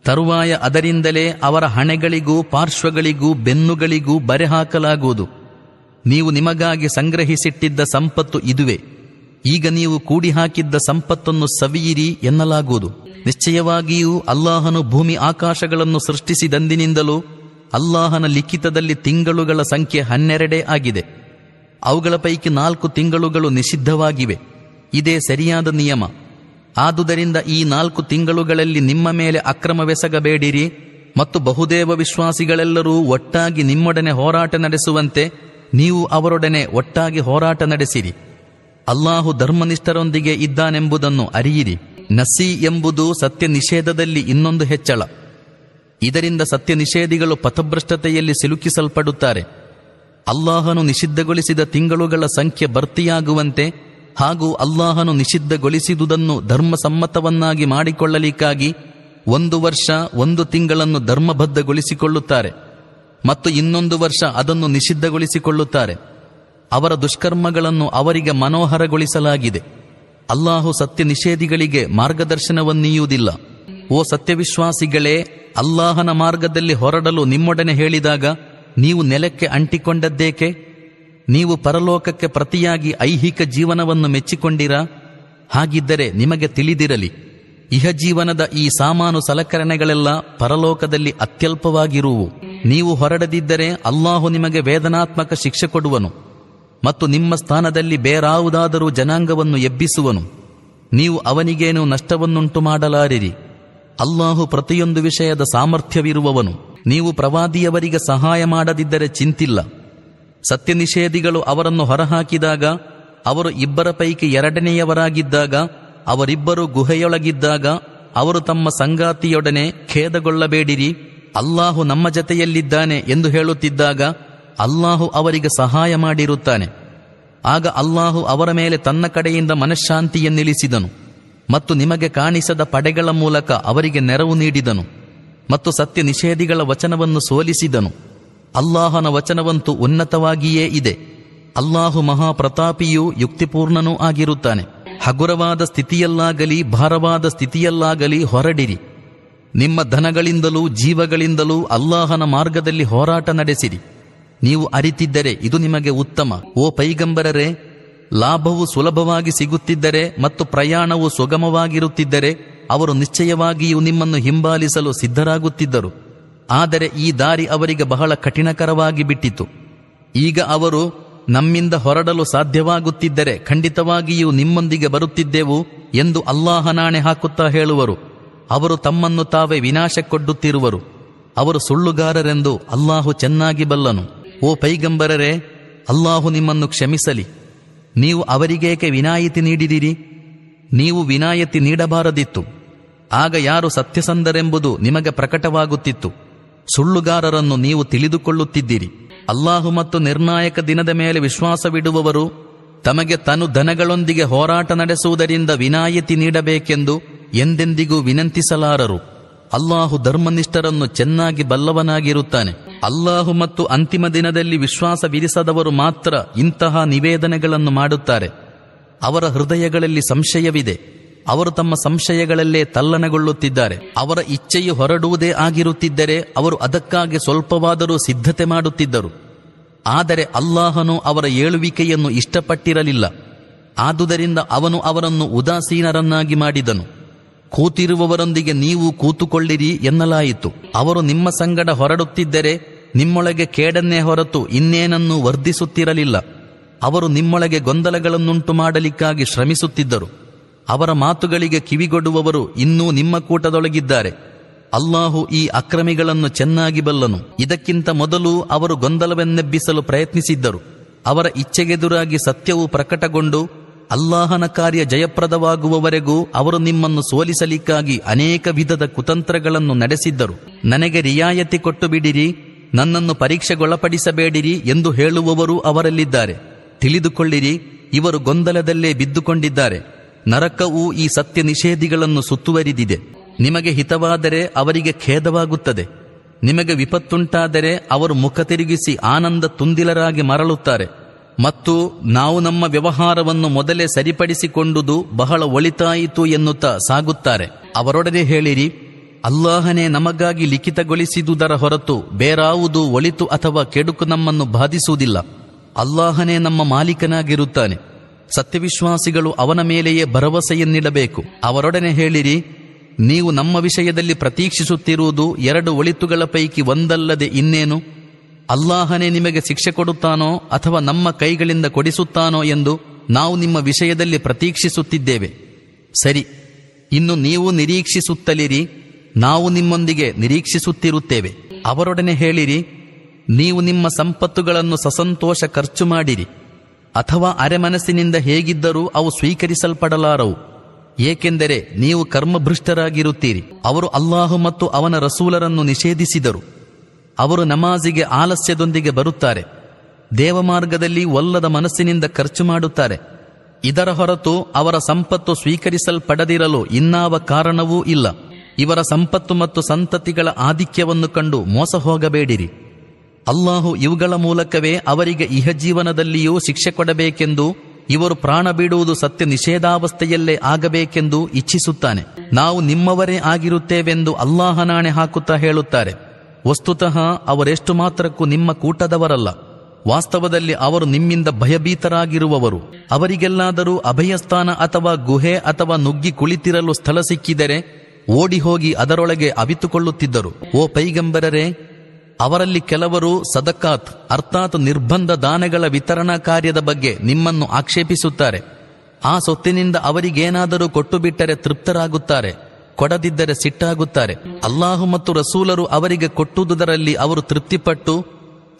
[SPEAKER 1] ತರುವಾಯ ಅದರಿಂದಲೇ ಅವರ ಹಣೆಗಳಿಗೂ ಪಾರ್ಶ್ವಗಳಿಗೂ ಬೆನ್ನುಗಳಿಗೂ ಬರೆ ಹಾಕಲಾಗುವುದು. ನೀವು ನಿಮಗಾಗಿ ಸಂಗ್ರಹಿಸಿಟ್ಟಿದ್ದ ಸಂಪತ್ತು ಇದುವೆ. ಈಗ ನೀವು ಕೂಡಿ ಹಾಕಿದ್ದ ಸಂಪತ್ತನ್ನು ಸವಿಯಿರಿ ಎನ್ನಲಾಗುವುದು. ನಿಶ್ಚಯವಾಗಿಯೂ ಅಲ್ಲಾಹನು ಭೂಮಿ ಆಕಾಶಗಳನ್ನು ಸೃಷ್ಟಿಸಿದಂದಿನಿಂದಲೂ ಅಲ್ಲಾಹನ ಲಿಖಿತದಲ್ಲಿ ತಿಂಗಳುಗಳ ಸಂಖ್ಯೆ ಹನ್ನೆರಡೇ ಆಗಿದೆ. ಅವುಗಳ ಪೈಕಿ ನಾಲ್ಕು ತಿಂಗಳುಗಳು ನಿಷಿದ್ಧವಾಗಿವೆ. ಇದೇ ಸರಿಯಾದ ನಿಯಮ. ಆದುದರಿಂದ ಈ ನಾಲ್ಕು ತಿಂಗಳುಗಳಲ್ಲಿ ನಿಮ್ಮ ಮೇಲೆ ಅಕ್ರಮವೆಸಗಬೇಡಿರಿ ಮತ್ತು ಬಹುದೇವ ವಿಶ್ವಾಸಿಗಳೆಲ್ಲರೂ ಒಟ್ಟಾಗಿ ನಿಮ್ಮೊಡನೆ ಹೋರಾಟ ನಡೆಸುವಂತೆ ನೀವು ಅವರೊಡನೆ ಒಟ್ಟಾಗಿ ಹೋರಾಟ ನಡೆಸಿರಿ. ಅಲ್ಲಾಹು ಧರ್ಮನಿಷ್ಠರೊಂದಿಗೆ ಇದ್ದಾನೆಂಬುದನ್ನು ಅರಿಯಿರಿ. ನಸಿ ಎಂಬುದು ಸತ್ಯ ನಿಷೇಧದಲ್ಲಿ ಇನ್ನೊಂದು ಹೆಚ್ಚಳ. ಇದರಿಂದ ಸತ್ಯ ನಿಷೇಧಿಗಳು ಪಥಭ್ರಷ್ಟತೆಯಲ್ಲಿ ಸಿಲುಕಿಸಲ್ಪಡುತ್ತಾರೆ. ಅಲ್ಲಾಹನು ನಿಷಿದ್ಧಗೊಳಿಸಿದ ತಿಂಗಳುಗಳ ಸಂಖ್ಯೆ ಭರ್ತಿಯಾಗುವಂತೆ ಹಾಗೂ ಅಲ್ಲಾಹನು ನಿಷಿದ್ಧಗೊಳಿಸಿದುದನ್ನು ಧರ್ಮಸಮ್ಮತವನ್ನಾಗಿ ಮಾಡಿಕೊಳ್ಳಲಿಕ್ಕಾಗಿ ಒಂದು ವರ್ಷ, ಒಂದು ತಿಂಗಳನ್ನು ಧರ್ಮಬದ್ಧಗೊಳಿಸಿಕೊಳ್ಳುತ್ತಾರೆ. ಮತ್ತು ಇನ್ನೊಂದು ವರ್ಷ ಅದನ್ನು ನಿಷಿದ್ಧಗೊಳಿಸಿಕೊಳ್ಳುತ್ತಾರೆ. ಅವರ ದುಷ್ಕರ್ಮಗಳನ್ನು ಅವರಿಗೆ ಮನೋಹರಗೊಳಿಸಲಾಗಿದೆ. ಅಲ್ಲಾಹು ಸತ್ಯ ನಿಷೇಧಿಗಳಿಗೆ ಮಾರ್ಗದರ್ಶನವನ್ನೀಯುವುದಿಲ್ಲ. ಓ ಸತ್ಯವಿಶ್ವಾಸಿಗಳೇ, ಅಲ್ಲಾಹನ ಮಾರ್ಗದಲ್ಲಿ ಹೊರಡಲು ನಿಮ್ಮೊಡನೆ ಹೇಳಿದಾಗ ನೀವು ನೆಲಕ್ಕೆ ಅಂಟಿಕೊಂಡದ್ದೇಕೆ? ನೀವು ಪರಲೋಕಕ್ಕೆ ಪ್ರತಿಯಾಗಿ ಐಹಿಕ ಜೀವನವನ್ನು ಮೆಚ್ಚಿಕೊಂಡಿರಾ? ಹಾಗಿದ್ದರೆ ನಿಮಗೆ ತಿಳಿದಿರಲಿ. ಇಹ ಜೀವನದ ಈ ಸಾಮಾನು ಸಲಕರಣೆಗಳೆಲ್ಲ ಪರಲೋಕದಲ್ಲಿ ಅತ್ಯಲ್ಪವಾಗಿರುವು. ನೀವು ಹೊರಡದಿದ್ದರೆ ಅಲ್ಲಾಹು ನಿಮಗೆ ವೇದನಾತ್ಮಕ ಶಿಕ್ಷೆ ಕೊಡುವನು ಮತ್ತು ನಿಮ್ಮ ಸ್ಥಾನದಲ್ಲಿ ಬೇರಾವುದಾದರೂ ಜನಾಂಗವನ್ನು ಎಬ್ಬಿಸುವನು. ನೀವು ಅವನಿಗೇನು ನಷ್ಟವನ್ನುಂಟು ಮಾಡಲಾರಿರಿ. ಅಲ್ಲಾಹು ಪ್ರತಿಯೊಂದು ವಿಷಯದ ಸಾಮರ್ಥ್ಯವಿರುವವನು. ನೀವು ಪ್ರವಾದಿಯವರಿಗೆ ಸಹಾಯ ಮಾಡದಿದ್ದರೆ ಚಿಂತಿಲ್ಲ. ಸತ್ಯ ನಿಷೇಧಿಗಳು ಅವರನ್ನು ಹೊರಹಾಕಿದಾಗ, ಅವರು ಇಬ್ಬರ ಪೈಕಿ ಎರಡನೆಯವರಾಗಿದ್ದಾಗ ಅವರಿಬ್ಬರು ಗುಹೆಯೊಳಗಿದ್ದಾಗ ಅವರು ತಮ್ಮ ಸಂಗಾತಿಯೊಡನೆ ಖೇದಗೊಳ್ಳಬೇಡಿರಿ. ಅಲ್ಲಾಹು ನಮ್ಮ ಜತೆಯಲ್ಲಿದ್ದಾನೆ ಎಂದು ಹೇಳುತ್ತಿದ್ದಾಗ ಅಲ್ಲಾಹು ಅವರಿಗೆ ಸಹಾಯ ಮಾಡಿರುತ್ತಾನೆ. ಆಗ ಅಲ್ಲಾಹು ಅವರ ಮೇಲೆ ತನ್ನ ಕಡೆಯಿಂದ ಮನಃಶಾಂತಿಯನ್ನಿಳಿಸಿದನು ಮತ್ತು ನಿಮಗೆ ಕಾಣಿಸದ ಪಡೆಗಳ ಮೂಲಕ ಅವರಿಗೆ ನೆರವು ನೀಡಿದನು ಮತ್ತು ಸತ್ಯ ನಿಷೇಧಿಗಳ ವಚನವನ್ನು ಸೋಲಿಸಿದನು. ಅಲ್ಲಾಹನ ವಚನವಂತೂ ಉನ್ನತವಾಗಿಯೇ ಇದೆ. ಅಲ್ಲಾಹು ಮಹಾಪ್ರತಾಪಿಯೂ ಯುಕ್ತಿಪೂರ್ಣನೂ ಆಗಿರುತ್ತಾನೆ. ಹಗುರವಾದ ಸ್ಥಿತಿಯಲ್ಲಾಗಲಿ, ಭಾರವಾದ ಸ್ಥಿತಿಯಲ್ಲಾಗಲಿ ಹೊರಡಿರಿ. ನಿಮ್ಮ ಧನಗಳಿಂದಲೂ ಜೀವಗಳಿಂದಲೂ ಅಲ್ಲಾಹನ ಮಾರ್ಗದಲ್ಲಿ ಹೋರಾಟ ನಡೆಸಿರಿ. ನೀವು ಅರಿತಿದ್ದರೆ ಇದು ನಿಮಗೆ ಉತ್ತಮ. ಓ ಪೈಗಂಬರರೇ, ಲಾಭವು ಸುಲಭವಾಗಿ ಸಿಗುತ್ತಿದ್ದರೆ ಮತ್ತು ಪ್ರಯಾಣವು ಸುಗಮವಾಗಿರುತ್ತಿದ್ದರೆ ಅವರು ನಿಶ್ಚಯವಾಗಿಯೂ ನಿಮ್ಮನ್ನು ಹಿಂಬಾಲಿಸಲು ಸಿದ್ಧರಾಗುತ್ತಿದ್ದರು. ಆದರೆ ಈ ದಾರಿ ಅವರಿಗೆ ಬಹಳ ಕಠಿಣಕರವಾಗಿ ಬಿಟ್ಟಿತು. ಈಗ ಅವರು ನಮ್ಮಿಂದ ಹೊರಡಲು ಸಾಧ್ಯವಾಗುತ್ತಿದ್ದರೆ ಖಂಡಿತವಾಗಿಯೂ ನಿಮ್ಮೊಂದಿಗೆ ಬರುತ್ತಿದ್ದೆವು ಎಂದು ಅಲ್ಲಾಹನಾಣೆ ಹಾಕುತ್ತಾ ಹೇಳುವರು. ಅವರು ತಮ್ಮನ್ನು ತಾವೇ ವಿನಾಶಕ್ಕೊಡ್ಡುತ್ತಿರುವರು. ಅವರು ಸುಳ್ಳುಗಾರರೆಂದು ಅಲ್ಲಾಹು ಚೆನ್ನಾಗಿ ಬಲ್ಲನು. ಓ ಪೈಗಂಬರರೇ, ಅಲ್ಲಾಹು ನಿಮ್ಮನ್ನು ಕ್ಷಮಿಸಲಿ. ನೀವು ಅವರಿಗೇಕೆ ವಿನಾಯಿತಿ ನೀಡಿದಿರಿ? ನೀವು ವಿನಾಯಿತಿ ನೀಡಬಾರದಿತ್ತು. ಆಗ ಯಾರು ಸತ್ಯಸಂಧರೆಂಬುದು ನಿಮಗೆ ಪ್ರಕಟವಾಗುತ್ತಿತ್ತು. ಸುಳ್ಳುಗಾರರನ್ನು ನೀವು ತಿಳಿದುಕೊಳ್ಳುತ್ತಿದ್ದೀರಿ. ಅಲ್ಲಾಹು ಮತ್ತು ನಿರ್ಣಾಯಕ ದಿನದ ಮೇಲೆ ವಿಶ್ವಾಸವಿಡುವವರು ತಮಗೆ ತನು ಧನಗಳೊಂದಿಗೆ ಹೋರಾಟ ನಡೆಸುವುದರಿಂದ ವಿನಾಯಿತಿ ನೀಡಬೇಕೆಂದು ಎಂದೆಂದಿಗೂ ವಿನಂತಿಸಲಾರರು. ಅಲ್ಲಾಹು ಧರ್ಮನಿಷ್ಠರನ್ನು ಚೆನ್ನಾಗಿ ಬಲ್ಲವನಾಗಿರುತ್ತಾನೆ. ಅಲ್ಲಾಹು ಮತ್ತು ಅಂತಿಮ ದಿನದಲ್ಲಿ ವಿಶ್ವಾಸವಿರಿಸದವರು ಮಾತ್ರ ಇಂತಹ ನಿವೇದನೆಗಳನ್ನು ಮಾಡುತ್ತಾರೆ. ಅವರ ಹೃದಯಗಳಲ್ಲಿ ಸಂಶಯವಿದೆ. ಅವರು ತಮ್ಮ ಸಂಶಯಗಳಲ್ಲೇ ತಲ್ಲಣಗೊಳ್ಳುತ್ತಿದ್ದಾರೆ. ಅವರ ಇಚ್ಛೆಯು ಹೊರಡುವುದೇ ಆಗಿರುತ್ತಿದ್ದರೆ ಅವರು ಅದಕ್ಕಾಗಿ ಸ್ವಲ್ಪವಾದರೂ ಸಿದ್ಧತೆ ಮಾಡುತ್ತಿದ್ದರು. ಆದರೆ ಅಲ್ಲಾಹನು ಅವರ ಏಳುವಿಕೆಯನ್ನು ಇಷ್ಟಪಟ್ಟಿರಲಿಲ್ಲ. ಆದುದರಿಂದ ಅವನು ಅವರನ್ನು ಉದಾಸೀನರನ್ನಾಗಿ ಮಾಡಿದನು. ಕೂತಿರುವವರೊಂದಿಗೆ ನೀವು ಕೂತುಕೊಳ್ಳಿರಿ ಎನ್ನಲಾಯಿತು. ಅವರು ನಿಮ್ಮ ಸಂಗಡ ಹೊರಡುತ್ತಿದ್ದರೆ ನಿಮ್ಮೊಳಗೆ ಕೇಡನ್ನೇ ಹೊರತು ಇನ್ನೇನನ್ನೂ ವರ್ಧಿಸುತ್ತಿರಲಿಲ್ಲ. ಅವರು ನಿಮ್ಮೊಳಗೆ ಗೊಂದಲಗಳನ್ನುಂಟು ಮಾಡಲಿಕ್ಕಾಗಿ ಶ್ರಮಿಸುತ್ತಿದ್ದರು. ಅವರ ಮಾತುಗಳಿಗೆ ಕಿವಿಗೊಡುವವರು ಇನ್ನೂ ನಿಮ್ಮ ಕೂಟದೊಳಗಿದ್ದಾರೆ. ಅಲ್ಲಾಹು ಈ ಅಕ್ರಮಿಗಳನ್ನು ಚೆನ್ನಾಗಿ ಬಲ್ಲನು. ಇದಕ್ಕಿಂತ ಮೊದಲು ಅವರು ಗೊಂದಲವನ್ನೆಬ್ಬಿಸಲು ಪ್ರಯತ್ನಿಸಿದ್ದರು. ಅವರ ಇಚ್ಛೆಗೆದುರಾಗಿ ಸತ್ಯವು ಪ್ರಕಟಗೊಂಡು ಅಲ್ಲಾಹನ ಕಾರ್ಯ ಜಯಪ್ರದವಾಗುವವರೆಗೂ ಅವರು ನಿಮ್ಮನ್ನು ಸೋಲಿಸಲಿಕ್ಕಾಗಿ ಅನೇಕ ವಿಧದ ಕುತಂತ್ರಗಳನ್ನು ನಡೆಸಿದ್ದರು. ನನಗೆ ರಿಯಾಯತಿ ಕೊಟ್ಟು ಬಿಡಿರಿ ನನ್ನನ್ನು ಪರೀಕ್ಷೆಗೊಳಪಡಿಸಬೇಡಿರಿ ಎಂದು ಹೇಳುವವರು ಅವರಲ್ಲಿದ್ದಾರೆ. ತಿಳಿದುಕೊಳ್ಳಿರಿ, ಇವರು ಗೊಂದಲದಲ್ಲೇ ಬಿದ್ದುಕೊಂಡಿದ್ದಾರೆ. ನರಕವು ಈ ಸತ್ಯ ನಿಷೇಧಿಗಳನ್ನು ಸುತ್ತುವರಿದಿದೆ. ನಿಮಗೆ ಹಿತವಾದರೆ ಅವರಿಗೆ ಖೇದವಾಗುತ್ತದೆ. ನಿಮಗೆ ವಿಪತ್ತುಂಟಾದರೆ ಅವರು ಮುಖ ತಿರುಗಿಸಿ ಆನಂದ ತುಂದಿಲರಾಗಿ ಮರಳುತ್ತಾರೆ. ಮತ್ತು ನಾವು ನಮ್ಮ ವ್ಯವಹಾರವನ್ನು ಮೊದಲೇ ಸರಿಪಡಿಸಿಕೊಂಡುದು ಬಹಳ ಒಳಿತಾಯಿತು ಎನ್ನುತ್ತಾ ಸಾಗುತ್ತಾರೆ. ಅವರೊಡನೆ ಹೇಳಿರಿ, ಅಲ್ಲಾಹನೇ ನಮಗಾಗಿ ಲಿಖಿತಗೊಳಿಸಿದುದರ ಹೊರತು ಬೇರಾವುದು ಒಳಿತು ಅಥವಾ ಕೆಡುಕು ನಮ್ಮನ್ನು ಬಾಧಿಸುವುದಿಲ್ಲ. ಅಲ್ಲಾಹನೇ ನಮ್ಮ ಮಾಲೀಕನಾಗಿರುತ್ತಾನೆ. ಸತ್ಯವಿಶ್ವಾಸಿಗಳು ಅವನ ಮೇಲೆಯೇ ಭರವಸೆಯನ್ನಿಡಬೇಕು. ಅವರೊಡನೆ ಹೇಳಿರಿ, ನೀವು ನಮ್ಮ ವಿಷಯದಲ್ಲಿ ಪ್ರತೀಕ್ಷಿಸುತ್ತಿರುವುದು ಎರಡು ಒಳಿತುಗಳ ಪೈಕಿ ಒಂದಲ್ಲದೆ ಇನ್ನೇನು? ಅಲ್ಲಾಹನೇ ನಿಮಗೆ ಶಿಕ್ಷೆ ಕೊಡುತ್ತಾನೋ ಅಥವಾ ನಮ್ಮ ಕೈಗಳಿಂದ ಕೊಡಿಸುತ್ತಾನೋ ಎಂದು ನಾವು ನಿಮ್ಮ ವಿಷಯದಲ್ಲಿ ಪ್ರತೀಕ್ಷಿಸುತ್ತಿದ್ದೇವೆ. ಸರಿ, ಇನ್ನು ನೀವು ನಿರೀಕ್ಷಿಸುತ್ತಲಿರಿ, ನಾವು ನಿಮ್ಮೊಂದಿಗೆ ನಿರೀಕ್ಷಿಸುತ್ತಿರುತ್ತೇವೆ. ಅವರೊಡನೆ ಹೇಳಿರಿ, ನೀವು ನಿಮ್ಮ ಸಂಪತ್ತುಗಳನ್ನು ಸಸಂತೋಷ ಖರ್ಚು ಮಾಡಿರಿ. ಅಥವಾ ಅರೆಮನಸ್ಸಿನಿಂದ ಹೇಗಿದ್ದರೂ ಅವು ಸ್ವೀಕರಿಸಲ್ಪಡಲಾರವು. ಏಕೆಂದರೆ ನೀವು ಕರ್ಮಭೃಷ್ಟರಾಗಿರುತ್ತೀರಿ ಅವರು ಅಲ್ಲಾಹು ಮತ್ತು ಅವನ ರಸೂಲರನ್ನು ನಿಷೇಧಿಸಿದರು. ಅವರು ನಮಾಜಿಗೆ ಆಲಸ್ಯದೊಂದಿಗೆ ಬರುತ್ತಾರೆ. ದೇವಮಾರ್ಗದಲ್ಲಿ ಒಲ್ಲದ ಮನಸ್ಸಿನಿಂದ ಖರ್ಚು ಮಾಡುತ್ತಾರೆ. ಇದರ ಹೊರತು ಅವರ ಸಂಪತ್ತು ಸ್ವೀಕರಿಸಲ್ಪಡದಿರಲು ಇನ್ನಾವ ಕಾರಣವೂ ಇಲ್ಲ. ಇವರ ಸಂಪತ್ತು ಮತ್ತು ಸಂತತಿಗಳ ಆಧಿಕ್ಯವನ್ನು ಕಂಡು ಮೋಸ ಹೋಗಬೇಡಿರಿ ಅಲ್ಲಾಹು ಇವುಗಳ ಮೂಲಕವೇ ಅವರಿಗೆ ಇಹ ಜೀವನದಲ್ಲಿಯೂ ಶಿಕ್ಷೆ ಕೊಡಬೇಕೆಂದು, ಇವರು ಪ್ರಾಣ ಬಿಡುವುದು ಸತ್ಯ ನಿಷೇಧಾವಸ್ಥೆಯಲ್ಲೇ ಆಗಬೇಕೆಂದು ಇಚ್ಛಿಸುತ್ತಾನೆ. ನಾವು ನಿಮ್ಮವರೇ ಆಗಿರುತ್ತೇವೆಂದು ಅಲ್ಲಾಹನಾಣೆ ಹಾಕುತ್ತಾ ಹೇಳುತ್ತಾರೆ. ವಸ್ತುತಃ ಅವರೆಷ್ಟು ಮಾತ್ರಕ್ಕೂ ನಿಮ್ಮ ಕೂಟದವರಲ್ಲ. ವಾಸ್ತವದಲ್ಲಿ ಅವರು ನಿಮ್ಮಿಂದ ಭಯಭೀತರಾಗಿರುವವರು. ಅವರಿಗೆಲ್ಲಾದರೂ ಅಭಯಸ್ಥಾನ ಅಥವಾ ಗುಹೆ ಅಥವಾ ನುಗ್ಗಿ ಕುಳಿತಿರಲು ಸ್ಥಳ ಸಿಕ್ಕಿದರೆ ಓಡಿ ಹೋಗಿ ಅದರೊಳಗೆ ಅವಿತುಕೊಳ್ಳುತ್ತಿದ್ದರು. ಓ ಪೈಗಂಬರರೇ ಅವರಲ್ಲಿ ಕೆಲವರು ಸದಕಾತ್, ಅರ್ಥಾತ್ ನಿರ್ಬಂಧ ದಾನಗಳ ವಿತರಣಾ ಕಾರ್ಯದ ಬಗ್ಗೆ ನಿಮ್ಮನ್ನು ಆಕ್ಷೇಪಿಸುತ್ತಾರೆ. ಆ ಸೊತ್ತಿನಿಂದ ಅವರಿಗೇನಾದರೂ ಕೊಟ್ಟು ಬಿಟ್ಟರೆ ತೃಪ್ತರಾಗುತ್ತಾರೆ, ಕೊಡದಿದ್ದರೆ ಸಿಟ್ಟಾಗುತ್ತಾರೆ. ಅಲ್ಲಾಹು ಮತ್ತು ರಸೂಲರು ಅವರಿಗೆ ಕೊಟ್ಟುದರಲ್ಲಿ ಅವರು ತೃಪ್ತಿಪಟ್ಟು,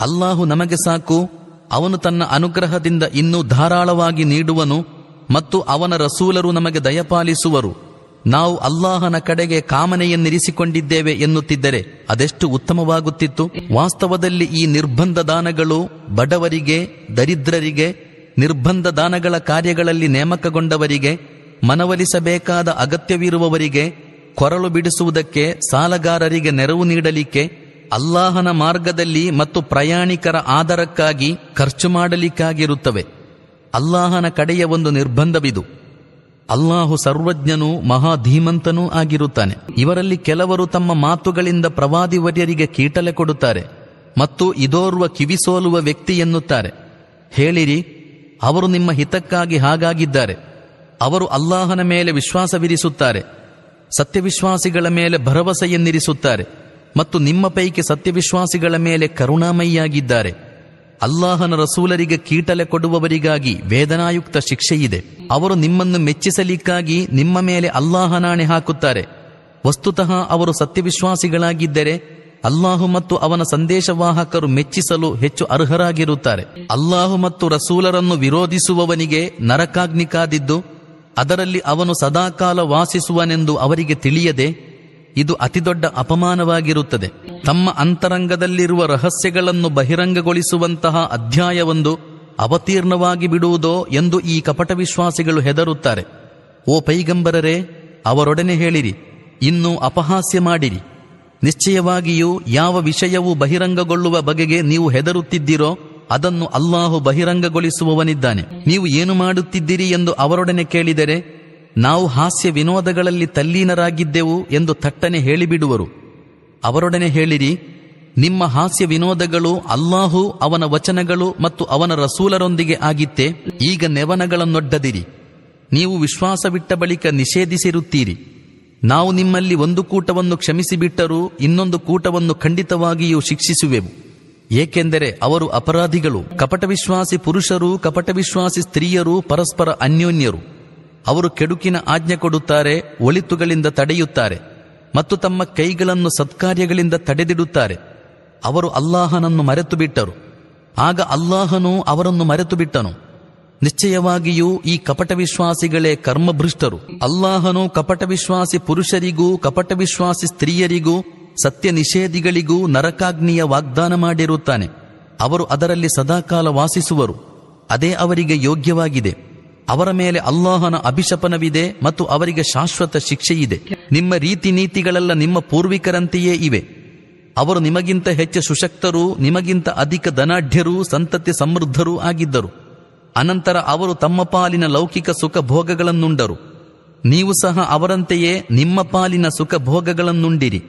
[SPEAKER 1] ಅಲ್ಲಾಹು ನಮಗೆ ಸಾಕು, ಅವನು ತನ್ನ ಅನುಗ್ರಹದಿಂದ ಇನ್ನೂ ಧಾರಾಳವಾಗಿ ನೀಡುವನು ಮತ್ತು ಅವನ ರಸೂಲರು ನಮಗೆ ದಯಪಾಲಿಸುವರು. ನಾವು ಅಲ್ಲಾಹನ ಕಡೆಗೆ ಕಾಮನೆಯನ್ನಿರಿಸಿಕೊಂಡಿದ್ದೇವೆ ಎನ್ನುತ್ತಿದ್ದರೆ ಅದೆಷ್ಟು ಉತ್ತಮವಾಗುತ್ತಿತ್ತು? ವಾಸ್ತವದಲ್ಲಿ ಈ ನಿರ್ಬಂಧ ದಾನಗಳು ಬಡವರಿಗೆ, ದರಿದ್ರರಿಗೆ, ನಿರ್ಬಂಧ ದಾನಗಳ ಕಾರ್ಯಗಳಲ್ಲಿ ನೇಮಕಗೊಂಡವರಿಗೆ, ಮನವೊಲಿಸಬೇಕಾದ ಅಗತ್ಯವಿರುವವರಿಗೆ, ಕೊರಳು ಬಿಡಿಸುವುದಕ್ಕೆ, ಸಾಲಗಾರರಿಗೆ ನೆರವು ನೀಡಲಿಕ್ಕೆ, ಅಲ್ಲಾಹನ ಮಾರ್ಗದಲ್ಲಿ ಮತ್ತು ಪ್ರಯಾಣಿಕರ ಆಧಾರಕ್ಕಾಗಿ ಖರ್ಚು ಮಾಡಲಿಕ್ಕಾಗಿರುತ್ತವೆ. ಅಲ್ಲಾಹನ ಕಡೆಯ ಒಂದು ನಿರ್ಬಂಧವಿದು. ಅಲ್ಲಾಹು ಸರ್ವಜ್ಞನೂ ಮಹಾಧೀಮಂತನೂ ಆಗಿರುತ್ತಾನೆ. ಇವರಲ್ಲಿ ಕೆಲವರು ತಮ್ಮ ಮಾತುಗಳಿಂದ ಪ್ರವಾದಿವರ್ಯರಿಗೆ ಕೀಟಲೆ ಕೊಡುತ್ತಾರೆ ಮತ್ತು ಇದೋರ್ವ ಕಿವಿಸೋಲುವ ವ್ಯಕ್ತಿ ಎನ್ನುತ್ತಾರೆ. ಹೇಳಿರಿ, ಅವರು ನಿಮ್ಮ ಹಿತಕ್ಕಾಗಿ ಹಾಗಾಗಿದ್ದಾರೆ. ಅವರು ಅಲ್ಲಾಹನ ಮೇಲೆ ವಿಶ್ವಾಸವಿರಿಸುತ್ತಾರೆ. ಸತ್ಯವಿಶ್ವಾಸಿಗಳ ಮೇಲೆ ಭರವಸೆಯನ್ನಿರಿಸುತ್ತಾರೆ ಮತ್ತು ನಿಮ್ಮ ಪೈಕಿ ಸತ್ಯವಿಶ್ವಾಸಿಗಳ ಮೇಲೆ ಕರುಣಾಮಯಿಯಾಗಿದ್ದಾರೆ. ಅಲ್ಲಾಹನ ರಸೂಲರಿಗೆ ಕೀಟಲೆ ಕೊಡುವವರಿಗಾಗಿ ವೇದನಾಯುಕ್ತ ಶಿಕ್ಷೆಯಿದೆ ಅವರು ನಿಮ್ಮನ್ನು ಮೆಚ್ಚಿಸಲಿಕ್ಕಾಗಿ ನಿಮ್ಮ ಮೇಲೆ ಅಲ್ಲಾಹನಾಣೆ ಹಾಕುತ್ತಾರೆ. ವಸ್ತುತಃ ಅವರು ಸತ್ಯವಿಶ್ವಾಸಿಗಳಾಗಿದ್ದರೆ ಅಲ್ಲಾಹು ಮತ್ತು ಅವನ ಸಂದೇಶವಾಹಕರು ಮೆಚ್ಚಿಸಲು ಹೆಚ್ಚು ಅರ್ಹರಾಗಿರುತ್ತಾರೆ. ಅಲ್ಲಾಹು ಮತ್ತು ರಸೂಲರನ್ನು ವಿರೋಧಿಸುವವನಿಗೆ ನರಕಾಗ್ನಿ ಕಾದಿದ್ದು ಅದರಲ್ಲಿ ಅವನು ಸದಾಕಾಲ ವಾಸಿಸುವನೆಂದು ಅವರಿಗೆ ತಿಳಿಯದೆ ಇದು ಅತಿದೊಡ್ಡ ಅಪಮಾನವಾಗಿರುತ್ತದೆ. ತಮ್ಮ ಅಂತರಂಗದಲ್ಲಿರುವ ರಹಸ್ಯಗಳನ್ನು ಬಹಿರಂಗಗೊಳಿಸುವಂತಹ ಅಧ್ಯಾಯವೊಂದು ಅವತೀರ್ಣವಾಗಿ ಬಿಡುವುದೋ ಎಂದು ಈ ಕಪಟ ವಿಶ್ವಾಸಿಗಳು ಹೆದರುತ್ತಾರೆ. ಓ ಪೈಗಂಬರರೇ, ಅವರೊಡನೆ ಹೇಳಿರಿ, ಇನ್ನು ಅಪಹಾಸ್ಯ ಮಾಡಿರಿ. ನಿಶ್ಚಯವಾಗಿಯೂ ಯಾವ ವಿಷಯವು ಬಹಿರಂಗಗೊಳ್ಳುವ ಬಗೆಗೆ ನೀವು ಹೆದರುತ್ತಿದ್ದೀರೋ, ಅದನ್ನು ಅಲ್ಲಾಹು ಬಹಿರಂಗಗೊಳಿಸುವವನಿದ್ದಾನೆ. ನೀವು ಏನು ಮಾಡುತ್ತಿದ್ದೀರಿ ಎಂದು ಅವರೊಡನೆ ಕೇಳಿದರೆ ನಾವು ಹಾಸ್ಯ ವಿನೋದಗಳಲ್ಲಿ ತಲ್ಲೀನರಾಗಿದ್ದೆವು ಎಂದು ತಟ್ಟನೆ ಹೇಳಿಬಿಡುವರು. ಅವರೊಡನೆ ಹೇಳಿರಿ, ನಿಮ್ಮ ಹಾಸ್ಯ ವಿನೋದಗಳು ಅಲ್ಲಾಹು ಅವನ ವಚನಗಳು ಮತ್ತು ಅವನ ರಸೂಲರೊಂದಿಗೆ ಆಗಿತ್ತೆ, ಈಗ ನೆವನಗಳನ್ನೊಡ್ಡದಿರಿ. ನೀವು ವಿಶ್ವಾಸವಿಟ್ಟ ಬಳಿಕ ನಿಷೇಧಿಸಿರುತ್ತೀರಿ. ನಾವು ನಿಮ್ಮಲ್ಲಿ ಒಂದು ಕೂಟವನ್ನು ಕ್ಷಮಿಸಿಬಿಟ್ಟರೂ ಇನ್ನೊಂದು ಕೂಟವನ್ನು ಖಂಡಿತವಾಗಿಯೂ ಶಿಕ್ಷಿಸುವೆವು. ಏಕೆಂದರೆ ಅವರು ಅಪರಾಧಿಗಳು. ಕಪಟ ವಿಶ್ವಾಸಿ ಪುರುಷರು ಕಪಟ ವಿಶ್ವಾಸಿ ಸ್ತ್ರೀಯರು, ಪರಸ್ಪರ ಅನ್ಯೋನ್ಯರು. ಅವರು ಕೆಡುಕಿನ ಆಜ್ಞೆ ಕೊಡುತ್ತಾರೆ, ಒಳಿತುಗಳಿಂದ ತಡೆಯುತ್ತಾರೆ ಮತ್ತು ತಮ್ಮ ಕೈಗಳನ್ನು ಸತ್ಕಾರ್ಯಗಳಿಂದ ತಡೆದಿಡುತ್ತಾರೆ. ಅವರು ಅಲ್ಲಾಹನನ್ನು ಮರೆತು ಬಿಟ್ಟರು ಆಗ ಅಲ್ಲಾಹನು ಅವರನ್ನು ಮರೆತು ಬಿಟ್ಟನು ನಿಶ್ಚಯವಾಗಿಯೂ ಈ ಕಪಟ ವಿಶ್ವಾಸಿಗಳೇ ಕರ್ಮಭೃಷ್ಟರು ಅಲ್ಲಾಹನು ಕಪಟ ವಿಶ್ವಾಸಿ ಪುರುಷರಿಗೂ ಕಪಟ ವಿಶ್ವಾಸಿ ಸ್ತ್ರೀಯರಿಗೂ ಸತ್ಯ ನಿಷೇಧಿಗಳಿಗೂ ನರಕಾಗ್ನಿಯ ವಾಗ್ದಾನ ಮಾಡಿರುತ್ತಾನೆ. ಅವರು ಅದರಲ್ಲಿ ಸದಾಕಾಲ ವಾಸಿಸುವರು. ಅದೇ ಅವರಿಗೆ ಯೋಗ್ಯವಾಗಿದೆ. ಅವರ ಮೇಲೆ ಅಲ್ಲಾಹನ ಅಭಿಶಪನವಿದೆ ಮತ್ತು ಅವರಿಗೆ ಶಾಶ್ವತ ಶಿಕ್ಷೆಯಿದೆ. ನಿಮ್ಮ ರೀತಿ ನೀತಿಗಳೆಲ್ಲ ನಿಮ್ಮ ಪೂರ್ವಿಕರಂತೆಯೇ ಇವೆ. ಅವರು ನಿಮಗಿಂತ ಹೆಚ್ಚು ಸುಶಕ್ತರು, ನಿಮಗಿಂತ ಅಧಿಕ ಧನಾಢ್ಯರು, ಸಂತತಿ ಸಮೃದ್ಧರೂ ಆಗಿದ್ದರು. ಅನಂತರ ಅವರು ತಮ್ಮ ಪಾಲಿನ ಲೌಕಿಕ ಸುಖ ಭೋಗಗಳನ್ನುಂಡರು ನೀವು ಸಹ ಅವರಂತೆಯೇ ನಿಮ್ಮ ಪಾಲಿನ ಸುಖ ಭೋಗಗಳನ್ನುಂಡಿರಿ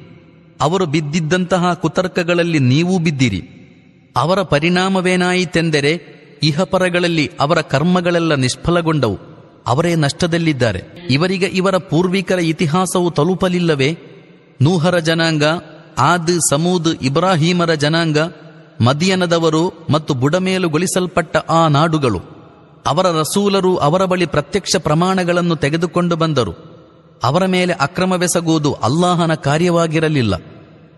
[SPEAKER 1] ಅವರು ಬಿದ್ದಿದ್ದಂತಹ ಕುತರ್ಕಗಳಲ್ಲಿ ನೀವೂ ಬಿದ್ದಿರಿ. ಅವರ ಪರಿಣಾಮವೇನಾಯಿತೆಂದರೆ ಇಹಪರಗಳಲ್ಲಿ ಅವರ ಕರ್ಮಗಳೆಲ್ಲ ನಿಷ್ಫಲಗೊಂಡವು. ಅವರೇ ನಷ್ಟದಲ್ಲಿದ್ದಾರೆ. ಇವರಿಗೆ ಇವರ ಪೂರ್ವಿಕರ ಇತಿಹಾಸವು ತಲುಪಲಿಲ್ಲವೇ? ನೂಹರ ಜನಾಂಗ, ಆದ್, ಸಮೂದ್, ಇಬ್ರಾಹಿಮರ ಜನಾಂಗ, ಮದಿಯನದವರು ಮತ್ತು ಬುಡಮೇಲುಗೊಳಿಸಲ್ಪಟ್ಟ ಆ ನಾಡುಗಳು. ಅವರ ರಸೂಲರು ಅವರ ಬಳಿ ಪ್ರತ್ಯಕ್ಷ ಪ್ರಮಾಣಗಳನ್ನು ತೆಗೆದುಕೊಂಡು ಬಂದರು. ಅವರ ಮೇಲೆ ಅಕ್ರಮವೆಸಗುವುದು ಅಲ್ಲಾಹನ ಕಾರ್ಯವಾಗಿರಲಿಲ್ಲ.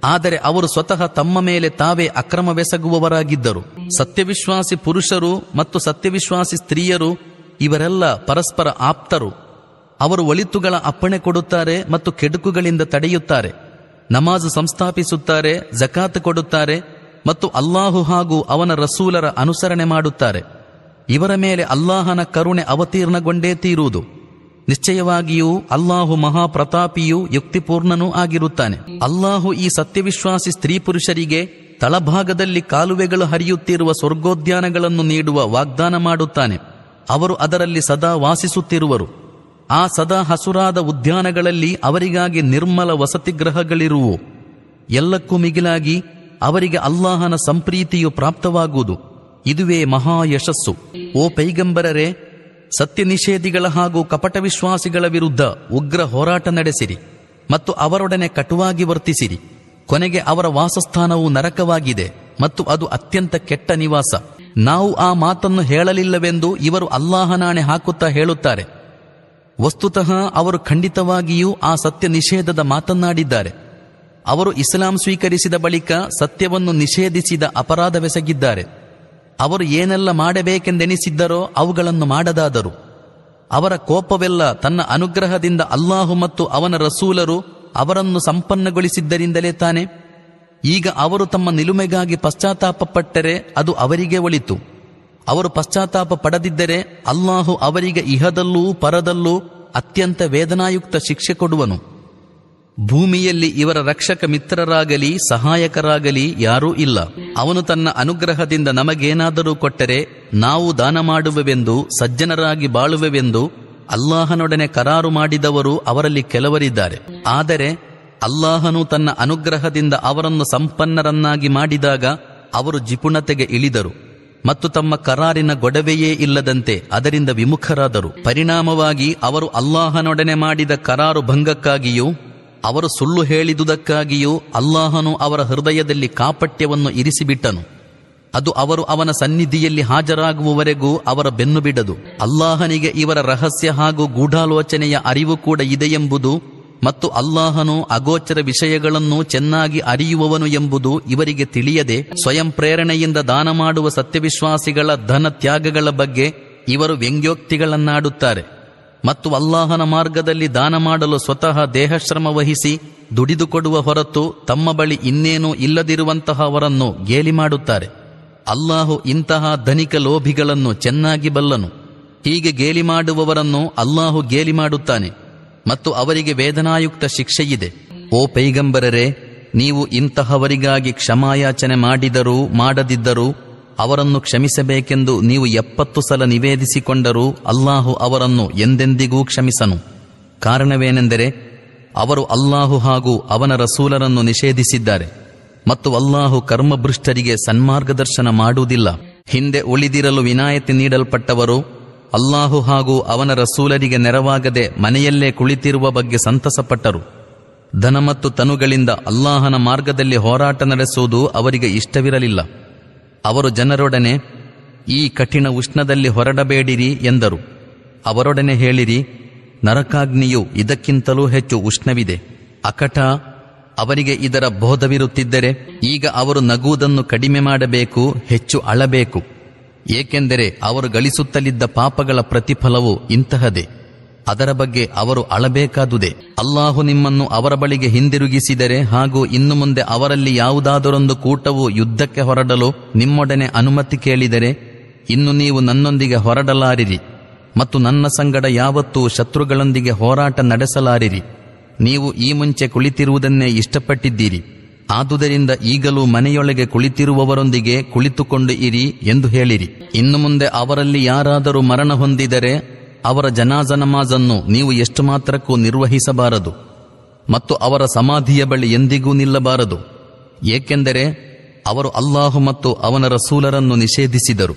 [SPEAKER 1] ಆದರೆ ಅವರು ಸ್ವತಃ ತಮ್ಮ ಮೇಲೆ ತಾವೇ ಅಕ್ರಮವೆಸಗುವವರಾಗಿದ್ದರು. ಸತ್ಯವಿಶ್ವಾಸಿ ಪುರುಷರು ಮತ್ತು ಸತ್ಯವಿಶ್ವಾಸಿ ಸ್ತ್ರೀಯರು ಇವರೆಲ್ಲ ಪರಸ್ಪರ ಆಪ್ತರು. ಅವರು ಒಳಿತುಗಳ ಅಪ್ಪಣೆ ಕೊಡುತ್ತಾರೆ ಮತ್ತು ಕೆಡುಕುಗಳಿಂದ ತಡೆಯುತ್ತಾರೆ. ನಮಾಜ್ ಸಂಸ್ಥಾಪಿಸುತ್ತಾರೆ, ಜಕಾತ್ ಕೊಡುತ್ತಾರೆ ಮತ್ತು ಅಲ್ಲಾಹು ಹಾಗೂ ಅವನ ರಸೂಲರ ಅನುಸರಣೆ ಮಾಡುತ್ತಾರೆ. ಇವರ ಮೇಲೆ ಅಲ್ಲಾಹನ ಕರುಣೆ ಅವತೀರ್ಣಗೊಂಡೇ ತೀರುವುದು. ನಿಶ್ಚಯವಾಗಿಯೂ ಅಲ್ಲಾಹು ಮಹಾಪ್ರತಾಪಿಯೂ ಯುಕ್ತಿಪೂರ್ಣನೂ ಆಗಿರುತ್ತಾನೆ. ಅಲ್ಲಾಹು ಈ ಸತ್ಯವಿಶ್ವಾಸಿ ಸ್ತ್ರೀ ಪುರುಷರಿಗೆ ತಳಭಾಗದಲ್ಲಿ ಕಾಲುವೆಗಳು ಹರಿಯುತ್ತಿರುವ ಸ್ವರ್ಗೋದ್ಯಾನಗಳನ್ನು ನೀಡುವ ವಾಗ್ದಾನ ಮಾಡುತ್ತಾನೆ. ಅವರು ಅದರಲ್ಲಿ ಸದಾ ವಾಸಿಸುತ್ತಿರುವರು. ಆ ಸದಾ ಹಸುರಾದ ಉದ್ಯಾನಗಳಲ್ಲಿ ಅವರಿಗಾಗಿ ನಿರ್ಮಲ ವಸತಿಗ್ರಹಗಳಿರುವು ಎಲ್ಲಕ್ಕೂ ಮಿಗಿಲಾಗಿ ಅವರಿಗೆ ಅಲ್ಲಾಹನ ಸಂಪ್ರೀತಿಯು ಪ್ರಾಪ್ತವಾಗುವುದು. ಇದುವೇ ಮಹಾಯಶಸ್ಸು. ಓ ಪೈಗಂಬರರೆ ಸತ್ಯ ನಿಷೇಧಿಗಳ ಹಾಗೂ ಕಪಟ ವಿಶ್ವಾಸಿಗಳ ವಿರುದ್ಧ ಉಗ್ರ ಹೋರಾಟ ನಡೆಸಿರಿ ಮತ್ತು ಅವರೊಡನೆ ಕಟುವಾಗಿ ವರ್ತಿಸಿರಿ. ಕೊನೆಗೆ ಅವರ ವಾಸಸ್ಥಾನವು ನರಕವಾಗಿದೆ ಮತ್ತು ಅದು ಅತ್ಯಂತ ಕೆಟ್ಟ ನಿವಾಸ. ನಾವು ಆ ಮಾತನ್ನು ಹೇಳಲಿಲ್ಲವೆಂದು ಇವರು ಅಲ್ಲಾಹನಾಣೆ ಹಾಕುತ್ತಾ ಹೇಳುತ್ತಾರೆ. ವಸ್ತುತಃ ಅವರು ಖಂಡಿತವಾಗಿಯೂ ಆ ಸತ್ಯ ನಿಷೇಧದ ಮಾತನ್ನಾಡಿದ್ದಾರೆ. ಅವರು ಇಸ್ಲಾಂ ಸ್ವೀಕರಿಸಿದ ಬಳಿಕ ಸತ್ಯವನ್ನು ನಿಷೇಧಿಸಿದ ಅಪರಾಧವೆಸಗಿದ್ದಾರೆ. ಅವರು ಏನೆಲ್ಲ ಮಾಡಬೇಕೆಂದೆನಿಸಿದ್ದರೋ ಅವುಗಳನ್ನು ಮಾಡದಾದರು. ಅವರ ಕೋಪವೆಲ್ಲ ತನ್ನ ಅನುಗ್ರಹದಿಂದ ಅಲ್ಲಾಹು ಮತ್ತು ಅವನ ರಸೂಲರು ಅವರನ್ನು ಸಂಪನ್ನಗೊಳಿಸಿದ್ದರಿಂದಲೇ ತಾನೆ. ಈಗ ಅವರು ತಮ್ಮ ನಿಲುಮೆಗಾಗಿ ಪಶ್ಚಾತ್ತಾಪಪಟ್ಟರೆ ಅದು ಅವರಿಗೆ ಒಳಿತು. ಅವರು ಪಶ್ಚಾತ್ತಾಪ ಪಡದಿದ್ದರೆ ಅಲ್ಲಾಹು ಅವರಿಗೆ ಇಹದಲ್ಲೂ ಪರದಲ್ಲೂ ಅತ್ಯಂತ ವೇದನಾಯುಕ್ತ ಶಿಕ್ಷೆ ಕೊಡುವನು. ಭೂಮಿಯಲ್ಲಿ ಇವರ ರಕ್ಷಕ ಮಿತ್ರರಾಗಲಿ, ಸಹಾಯಕರಾಗಲಿ ಯಾರೂ ಇಲ್ಲ. ಅವನು ತನ್ನ ಅನುಗ್ರಹದಿಂದ ನಮಗೇನಾದರೂ ಕೊಟ್ಟರೆ ನಾವು ದಾನ ಮಾಡುವೆವೆಂದು, ಸಜ್ಜನರಾಗಿ ಬಾಳುವೆವೆಂದು ಅಲ್ಲಾಹನೊಡನೆ ಕರಾರು ಮಾಡಿದವರು ಅವರಲ್ಲಿ ಕೆಲವರಿದ್ದಾರೆ. ಆದರೆ ಅಲ್ಲಾಹನು ತನ್ನ ಅನುಗ್ರಹದಿಂದ ಅವರನ್ನು ಸಂಪನ್ನರನ್ನಾಗಿ ಮಾಡಿದಾಗ ಅವರು ಜಿಪುಣತೆಗೆ ಇಳಿದರು ಮತ್ತು ತಮ್ಮ ಕರಾರಿನ ಗೊಡವೆಯೇ ಇಲ್ಲದಂತೆ ಅದರಿಂದ ವಿಮುಖರಾದರು. ಪರಿಣಾಮವಾಗಿ ಅವರು ಅಲ್ಲಾಹನೊಡನೆ ಮಾಡಿದ ಕರಾರು ಭಂಗಕ್ಕಾಗಿಯೂ ಅವರು ಸುಳ್ಳು ಹೇಳಿದುದಕ್ಕಾಗಿಯೂ ಅಲ್ಲಾಹನು ಅವರ ಹೃದಯದಲ್ಲಿ ಕಾಪಟ್ಯವನ್ನು ಇರಿಸಿಬಿಟ್ಟನು. ಅದು ಅವರು ಅವನ ಸನ್ನಿಧಿಯಲ್ಲಿ ಹಾಜರಾಗುವವರೆಗೂ ಅವರ ಬೆನ್ನು ಬಿಡದು ಅಲ್ಲಾಹನಿಗೆ ಇವರ ರಹಸ್ಯ ಹಾಗೂ ಗೂಢಾಲೋಚನೆಯ ಅರಿವು ಕೂಡ ಇದೆಯೆಂಬುದು ಮತ್ತು ಅಲ್ಲಾಹನು ಅಗೋಚರ ವಿಷಯಗಳನ್ನು ಚೆನ್ನಾಗಿ ಅರಿಯುವವನು ಎಂಬುದು ಇವರಿಗೆ ತಿಳಿಯದೆ ಸ್ವಯಂ ಪ್ರೇರಣೆಯಿಂದ ದಾನ ಮಾಡುವ ಸತ್ಯವಿಶ್ವಾಸಿಗಳ ಧನ ತ್ಯಾಗಗಳ ಬಗ್ಗೆ ಇವರು ವ್ಯಂಗ್ಯೋಕ್ತಿಗಳನ್ನಾಡುತ್ತಾರೆ. ಮತ್ತು ಅಲ್ಲಾಹನ ಮಾರ್ಗದಲ್ಲಿ ದಾನ ಮಾಡಲು ಸ್ವತಃ ದೇಹಶ್ರಮ ವಹಿಸಿ ದುಡಿದುಕೊಡುವ ಹೊರತು ತಮ್ಮ ಬಳಿ ಇನ್ನೇನೂ ಇಲ್ಲದಿರುವಂತಹವರನ್ನು ಗೇಲಿ ಮಾಡುತ್ತಾರೆ. ಅಲ್ಲಾಹು ಇಂತಹ ಧನಿಕ ಲೋಭಿಗಳನ್ನು ಚೆನ್ನಾಗಿ ಬಲ್ಲನು. ಹೀಗೆ ಗೇಲಿ ಮಾಡುವವರನ್ನು ಅಲ್ಲಾಹು ಗೇಲಿ ಮಾಡುತ್ತಾನೆ. ಮತ್ತು ಅವರಿಗೆ ವೇದನಾಯುಕ್ತ ಶಿಕ್ಷೆಯಿದೆ. ಓ ಪೈಗಂಬರರೆ, ನೀವು ಇಂತಹವರಿಗಾಗಿ ಕ್ಷಮಾಯಾಚನೆ ಮಾಡಿದರೂ, ಮಾಡದಿದ್ದರೂ ಅವರನ್ನು ಕ್ಷಮಿಸಬೇಕೆಂದು ನೀವು ಎಪ್ಪತ್ತು ಸಲ ನಿವೇದಿಸಿಕೊಂಡರೂ ಅಲ್ಲಾಹು ಅವರನ್ನು ಎಂದೆಂದಿಗೂ ಕ್ಷಮಿಸನು. ಕಾರಣವೇನೆಂದರೆ, ಅವರು ಅಲ್ಲಾಹು ಹಾಗೂ ಅವನ ರಸೂಲರನ್ನು ನಿಷೇಧಿಸಿದ್ದಾರೆ ಮತ್ತು ಅಲ್ಲಾಹು ಕರ್ಮಭೃಷ್ಟರಿಗೆ ಸನ್ಮಾರ್ಗದರ್ಶನ ಮಾಡುವುದಿಲ್ಲ. ಹಿಂದೆ ಉಳಿದಿರಲು ವಿನಾಯಿತಿ ನೀಡಲ್ಪಟ್ಟವರು ಅಲ್ಲಾಹು ಹಾಗೂ ಅವನ ರಸೂಲರಿಗೆ ನೆರವಾಗದೆ ಮನೆಯಲ್ಲೇ ಕುಳಿತಿರುವ ಬಗ್ಗೆ ಸಂತಸಪಟ್ಟರು. ಧನ ಮತ್ತು ತನುಗಳಿಂದ ಅಲ್ಲಾಹನ ಮಾರ್ಗದಲ್ಲಿ ಹೋರಾಟ ನಡೆಸುವುದು ಅವರಿಗೆ ಇಷ್ಟವಿರಲಿಲ್ಲ. ಅವರು ಜನರೊಡನೆ, ಈ ಕಠಿಣ ಉಷ್ಣದಲ್ಲಿ ಹೊರಡಬೇಡಿರಿ ಎಂದರು. ಅವರೊಡನೆ ಹೇಳಿರಿ, ನರಕಾಗ್ನಿಯು ಇದಕ್ಕಿಂತಲೂ ಹೆಚ್ಚು ಉಷ್ಣವಿದೆ. ಅಕಟ, ಅವರಿಗೆ ಇದರ ಬೋಧವಿರುತ್ತಿದ್ದರೆ ಈಗ ಅವರು ನಗುವುದನ್ನು ಕಡಿಮೆ ಮಾಡಬೇಕು, ಹೆಚ್ಚು ಅಳಬೇಕು. ಏಕೆಂದರೆ ಅವರು ಗಳಿಸುತ್ತಲಿದ್ದ ಪಾಪಗಳ ಪ್ರತಿಫಲವು ಇಂತಹದೇ. ಅದರ ಬಗ್ಗೆ ಅವರು ಅಳಬೇಕಾದುದೇ. ಅಲ್ಲಾಹು ನಿಮ್ಮನ್ನು ಅವರ ಬಳಿಗೆ ಹಿಂದಿರುಗಿಸಿದರೆ ಹಾಗೂ ಇನ್ನು ಮುಂದೆ ಅವರಲ್ಲಿ ಯಾವುದಾದರೊಂದು ಕೂಟವು ಯುದ್ಧಕ್ಕೆ ಹೊರಡಲು ನಿಮ್ಮೊಡನೆ ಅನುಮತಿ ಕೇಳಿದರೆ, ಇನ್ನು ನೀವು ನನ್ನೊಂದಿಗೆ ಹೊರಡಲಾರಿರಿ ಮತ್ತು ನನ್ನ ಸಂಗಡ ಯಾವತ್ತೂ ಶತ್ರುಗಳೊಂದಿಗೆ ಹೋರಾಟ ನಡೆಸಲಾರಿರಿ. ನೀವು ಈ ಮುಂಚೆ ಕುಳಿತಿರುವುದನ್ನೇ ಇಷ್ಟಪಟ್ಟಿದ್ದೀರಿ. ಆದುದರಿಂದ ಈಗಲೂ ಮನೆಯೊಳಗೆ ಕುಳಿತಿರುವವರೊಂದಿಗೆ ಕುಳಿತುಕೊಂಡು ಇರಿ ಎಂದು ಹೇಳಿರಿ. ಇನ್ನು ಮುಂದೆ ಅವರಲ್ಲಿ ಯಾರಾದರೂ ಮರಣ ಹೊಂದಿದರೆ ಅವರ ಜನಾಜ ನಮಾಜನ್ನು ನೀವು ಎಷ್ಟು ಮಾತ್ರಕ್ಕೂ ನಿರ್ವಹಿಸಬಾರದು ಮತ್ತು ಅವರ ಸಮಾಧಿಯ ಬಳಿ ಎಂದಿಗೂ ನಿಲ್ಲಬಾರದು. ಏಕೆಂದರೆ ಅವರು ಅಲ್ಲಾಹು ಮತ್ತು ಅವನ ರಸೂಲರನ್ನು ನಿಷೇಧಿಸಿದರು.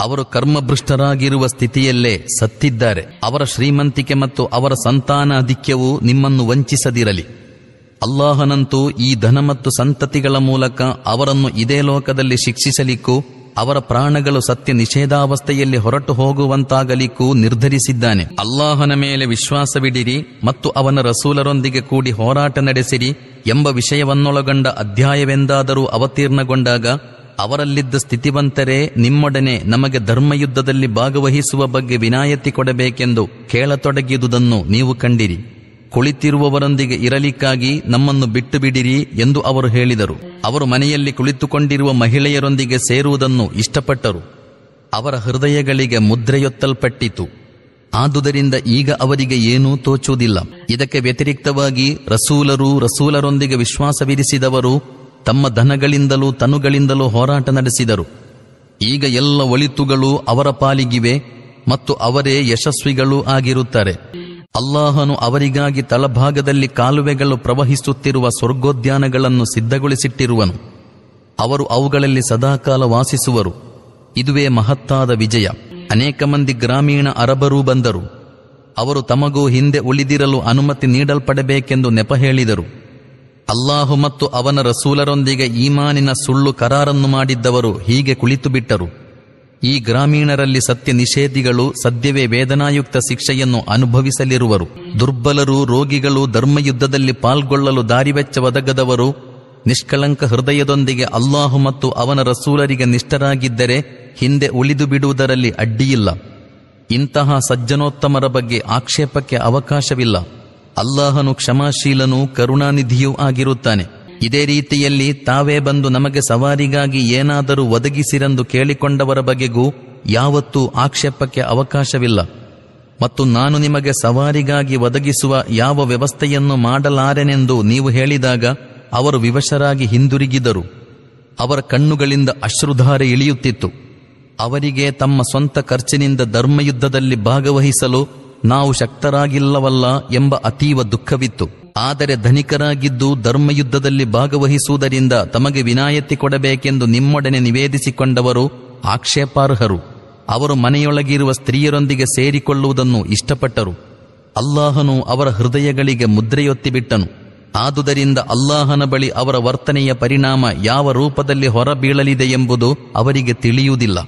[SPEAKER 1] ಅವರು ಕರ್ಮಭೃಷ್ಟರಾಗಿರುವ ಸ್ಥಿತಿಯಲ್ಲೇ ಸತ್ತಿದ್ದಾರೆ. ಅವರ ಶ್ರೀಮಂತಿಕೆ ಮತ್ತು ಅವರ ಸಂತಾನ ಅಧಿಕ್ಯವು ನಿಮ್ಮನ್ನು ವಂಚಿಸದಿರಲಿ. ಅಲ್ಲಾಹನಂತೂ ಈ ಧನ ಮತ್ತು ಸಂತತಿಗಳ ಮೂಲಕ ಅವರನ್ನು ಇದೇ ಲೋಕದಲ್ಲಿ ಶಿಕ್ಷಿಸಲಿಕ್ಕೂ ಅವರ ಪ್ರಾಣಗಳು ಸತ್ಯ ನಿಷೇಧಾವಸ್ಥೆಯಲ್ಲಿ ಹೊರಟು ಹೋಗುವಂತಾಗಲಿಕ್ಕೂ ನಿರ್ಧರಿಸಿದ್ದಾನೆ. ಅಲ್ಲಾಹನ ಮೇಲೆ ವಿಶ್ವಾಸವಿಡಿರಿ ಮತ್ತು ಅವನ ರಸೂಲರೊಂದಿಗೆ ಕೂಡಿ ಹೋರಾಟ ನಡೆಸಿರಿ ಎಂಬ ವಿಷಯವನ್ನೊಳಗೊಂಡ ಅಧ್ಯಾಯವೆಂದಾದರೂ ಅವತೀರ್ಣಗೊಂಡಾಗ ಅವರಲ್ಲಿದ್ದ ಸ್ಥಿತಿವಂತರೇ ನಿಮ್ಮೊಡನೆ ನಮಗೆ ಧರ್ಮಯುದ್ಧದಲ್ಲಿ ಭಾಗವಹಿಸುವ ಬಗ್ಗೆ ವಿನಾಯತಿ ಕೊಡಬೇಕೆಂದು ಕೇಳತೊಡಗಿದುದನ್ನು ನೀವು ಕಂಡಿರಿ. ಕುಳಿತಿರುವವರೊಂದಿಗೆ ಇರಲಿಕ್ಕಾಗಿ ನಮ್ಮನ್ನು ಬಿಟ್ಟು ಬಿಡಿರಿ ಎಂದು ಅವರು ಹೇಳಿದರು. ಅವರು ಮನೆಯಲ್ಲಿ ಕುಳಿತುಕೊಂಡಿರುವ ಮಹಿಳೆಯರೊಂದಿಗೆ ಸೇರುವುದನ್ನು ಇಷ್ಟಪಟ್ಟರು. ಅವರ ಹೃದಯಗಳಿಗೆ ಮುದ್ರೆಯೊತ್ತಲ್ಪಟ್ಟಿತು. ಆದುದರಿಂದ ಈಗ ಅವರಿಗೆ ಏನೂ ತೋಚುವುದಿಲ್ಲ. ಇದಕ್ಕೆ ವ್ಯತಿರಿಕ್ತವಾಗಿ ರಸೂಲರು ರಸೂಲರೊಂದಿಗೆ ವಿಶ್ವಾಸವಿರಿಸಿದವರು ತಮ್ಮ ಧನಗಳಿಂದಲೂ ತನುಗಳಿಂದಲೂ ಹೋರಾಟ ನಡೆಸಿದರು. ಈಗ ಎಲ್ಲ ಒಳಿತುಗಳು ಅವರ ಪಾಲಿಗಿವೆ ಮತ್ತು ಅವರೇ ಯಶಸ್ವಿಗಳೂ ಆಗಿರುತ್ತಾರೆ. ಅಲ್ಲಾಹನು ಅವರಿಗಾಗಿ ತಳಭಾಗದಲ್ಲಿ ಕಾಲುವೆಗಳು ಪ್ರವಹಿಸುತ್ತಿರುವ ಸ್ವರ್ಗೋದ್ಯಾನಗಳನ್ನು ಸಿದ್ಧಗೊಳಿಸಿಟ್ಟಿರುವನು. ಅವರು ಅವುಗಳಲ್ಲಿ ಸದಾಕಾಲ ವಾಸಿಸುವರು. ಇದುವೇ ಮಹತ್ತಾದ ವಿಜಯ. ಅನೇಕ ಮಂದಿ ಗ್ರಾಮೀಣ ಅರಬರೂ ಬಂದರು. ಅವರು ತಮಗೂ ಹಿಂದೆ ಉಳಿದಿರಲು ಅನುಮತಿ ನೀಡಲ್ಪಡಬೇಕೆಂದು ನೆಪ ಹೇಳಿದರು. ಅಲ್ಲಾಹು ಮತ್ತು ಅವನ ರಸೂಲರೊಂದಿಗೆ ಈಮಾನಿನ ಸುಳ್ಳು ಕರಾರನ್ನು ಮಾಡಿದ್ದವರು ಹೀಗೆ ಕುಳಿತು ಬಿಟ್ಟರು ಈ ಗ್ರಾಮೀಣರಲ್ಲಿ ಸತ್ಯ ನಿಷೇಧಿಗಳು ಸದ್ಯವೇ ವೇದನಾಯುಕ್ತ ಶಿಕ್ಷೆಯನ್ನು ಅನುಭವಿಸಲಿರುವರು. ದುರ್ಬಲರು, ರೋಗಿಗಳು ಧರ್ಮಯುದ್ಧದಲ್ಲಿ ಪಾಲ್ಗೊಳ್ಳಲು ದಾರಿವೆಚ್ಚ ಒದಗದವರು, ನಿಷ್ಕಳಂಕ ಹೃದಯದೊಂದಿಗೆ ಅಲ್ಲಾಹು ಮತ್ತು ಅವನ ರಸೂಲರಿಗೆ ನಿಷ್ಠರಾಗಿದ್ದರೆ ಹಿಂದೆ ಉಳಿದು ಬಿಡುವುದರಲ್ಲಿ ಅಡ್ಡಿಯಿಲ್ಲ. ಇಂತಹ ಸಜ್ಜನೋತ್ತಮರ ಬಗ್ಗೆ ಆಕ್ಷೇಪಕ್ಕೆ ಅವಕಾಶವಿಲ್ಲ. ಅಲ್ಲಾಹನು ಕ್ಷಮಾಶೀಲನೂ ಕರುಣಾನಿಧಿಯೂ ಆಗಿರುತ್ತಾನೆ. ಇದೇ ರೀತಿಯಲ್ಲಿ ತಾವೇ ಬಂದು ನಮಗೆ ಸವಾರಿಗಾಗಿ ಏನಾದರೂ ಒದಗಿಸಿರೆಂದು ಕೇಳಿಕೊಂಡವರ ಬಗೆಗೂ ಯಾವತ್ತೂ ಆಕ್ಷೇಪಕ್ಕೆ ಅವಕಾಶವಿಲ್ಲ. ಮತ್ತು ನಾನು ನಿಮಗೆ ಸವಾರಿಗಾಗಿ ಒದಗಿಸುವ ಯಾವ ವ್ಯವಸ್ಥೆಯನ್ನು ಮಾಡಲಾರೆನೆಂದು ನೀವು ಹೇಳಿದಾಗ ಅವರು ವಿವಶರಾಗಿ ಹಿಂದಿರುಗಿದರು. ಅವರ ಕಣ್ಣುಗಳಿಂದ ಅಶ್ರುಧಾರೆ ಇಳಿಯುತ್ತಿತ್ತು. ಅವರಿಗೆ ತಮ್ಮ ಸ್ವಂತ ಖರ್ಚಿನಿಂದ ಧರ್ಮಯುದ್ಧದಲ್ಲಿ ಭಾಗವಹಿಸಲು ನಾವು ಶಕ್ತರಾಗಿಲ್ಲವಲ್ಲ ಎಂಬ ಅತೀವ ದುಃಖವಿತ್ತು. ಆದರೆ ಧನಿಕರಾಗಿದ್ದು ಧರ್ಮಯುದ್ಧದಲ್ಲಿ ಭಾಗವಹಿಸುವುದರಿಂದ ತಮಗೆ ವಿನಾಯತಿ ಕೊಡಬೇಕೆಂದು ನಿಮ್ಮೊಡನೆ ನಿವೇದಿಸಿಕೊಂಡವರು ಆಕ್ಷೇಪಾರ್ಹರು. ಅವರು ಮನೆಯೊಳಗಿರುವ ಸ್ತ್ರೀಯರೊಂದಿಗೆ ಸೇರಿಕೊಳ್ಳುವುದನ್ನು ಇಷ್ಟಪಟ್ಟರು. ಅಲ್ಲಾಹನು ಅವರ ಹೃದಯಗಳಿಗೆ ಮುದ್ರೆಯೊತ್ತಿಬಿಟ್ಟನು. ಆದುದರಿಂದ ಅಲ್ಲಾಹನ ಬಳಿ ಅವರ ವರ್ತನೆಯ ಪರಿಣಾಮ ಯಾವ ರೂಪದಲ್ಲಿ ಹೊರಬೀಳಲಿದೆ ಎಂಬುದು ಅವರಿಗೆ ತಿಳಿಯುವುದಿಲ್ಲ.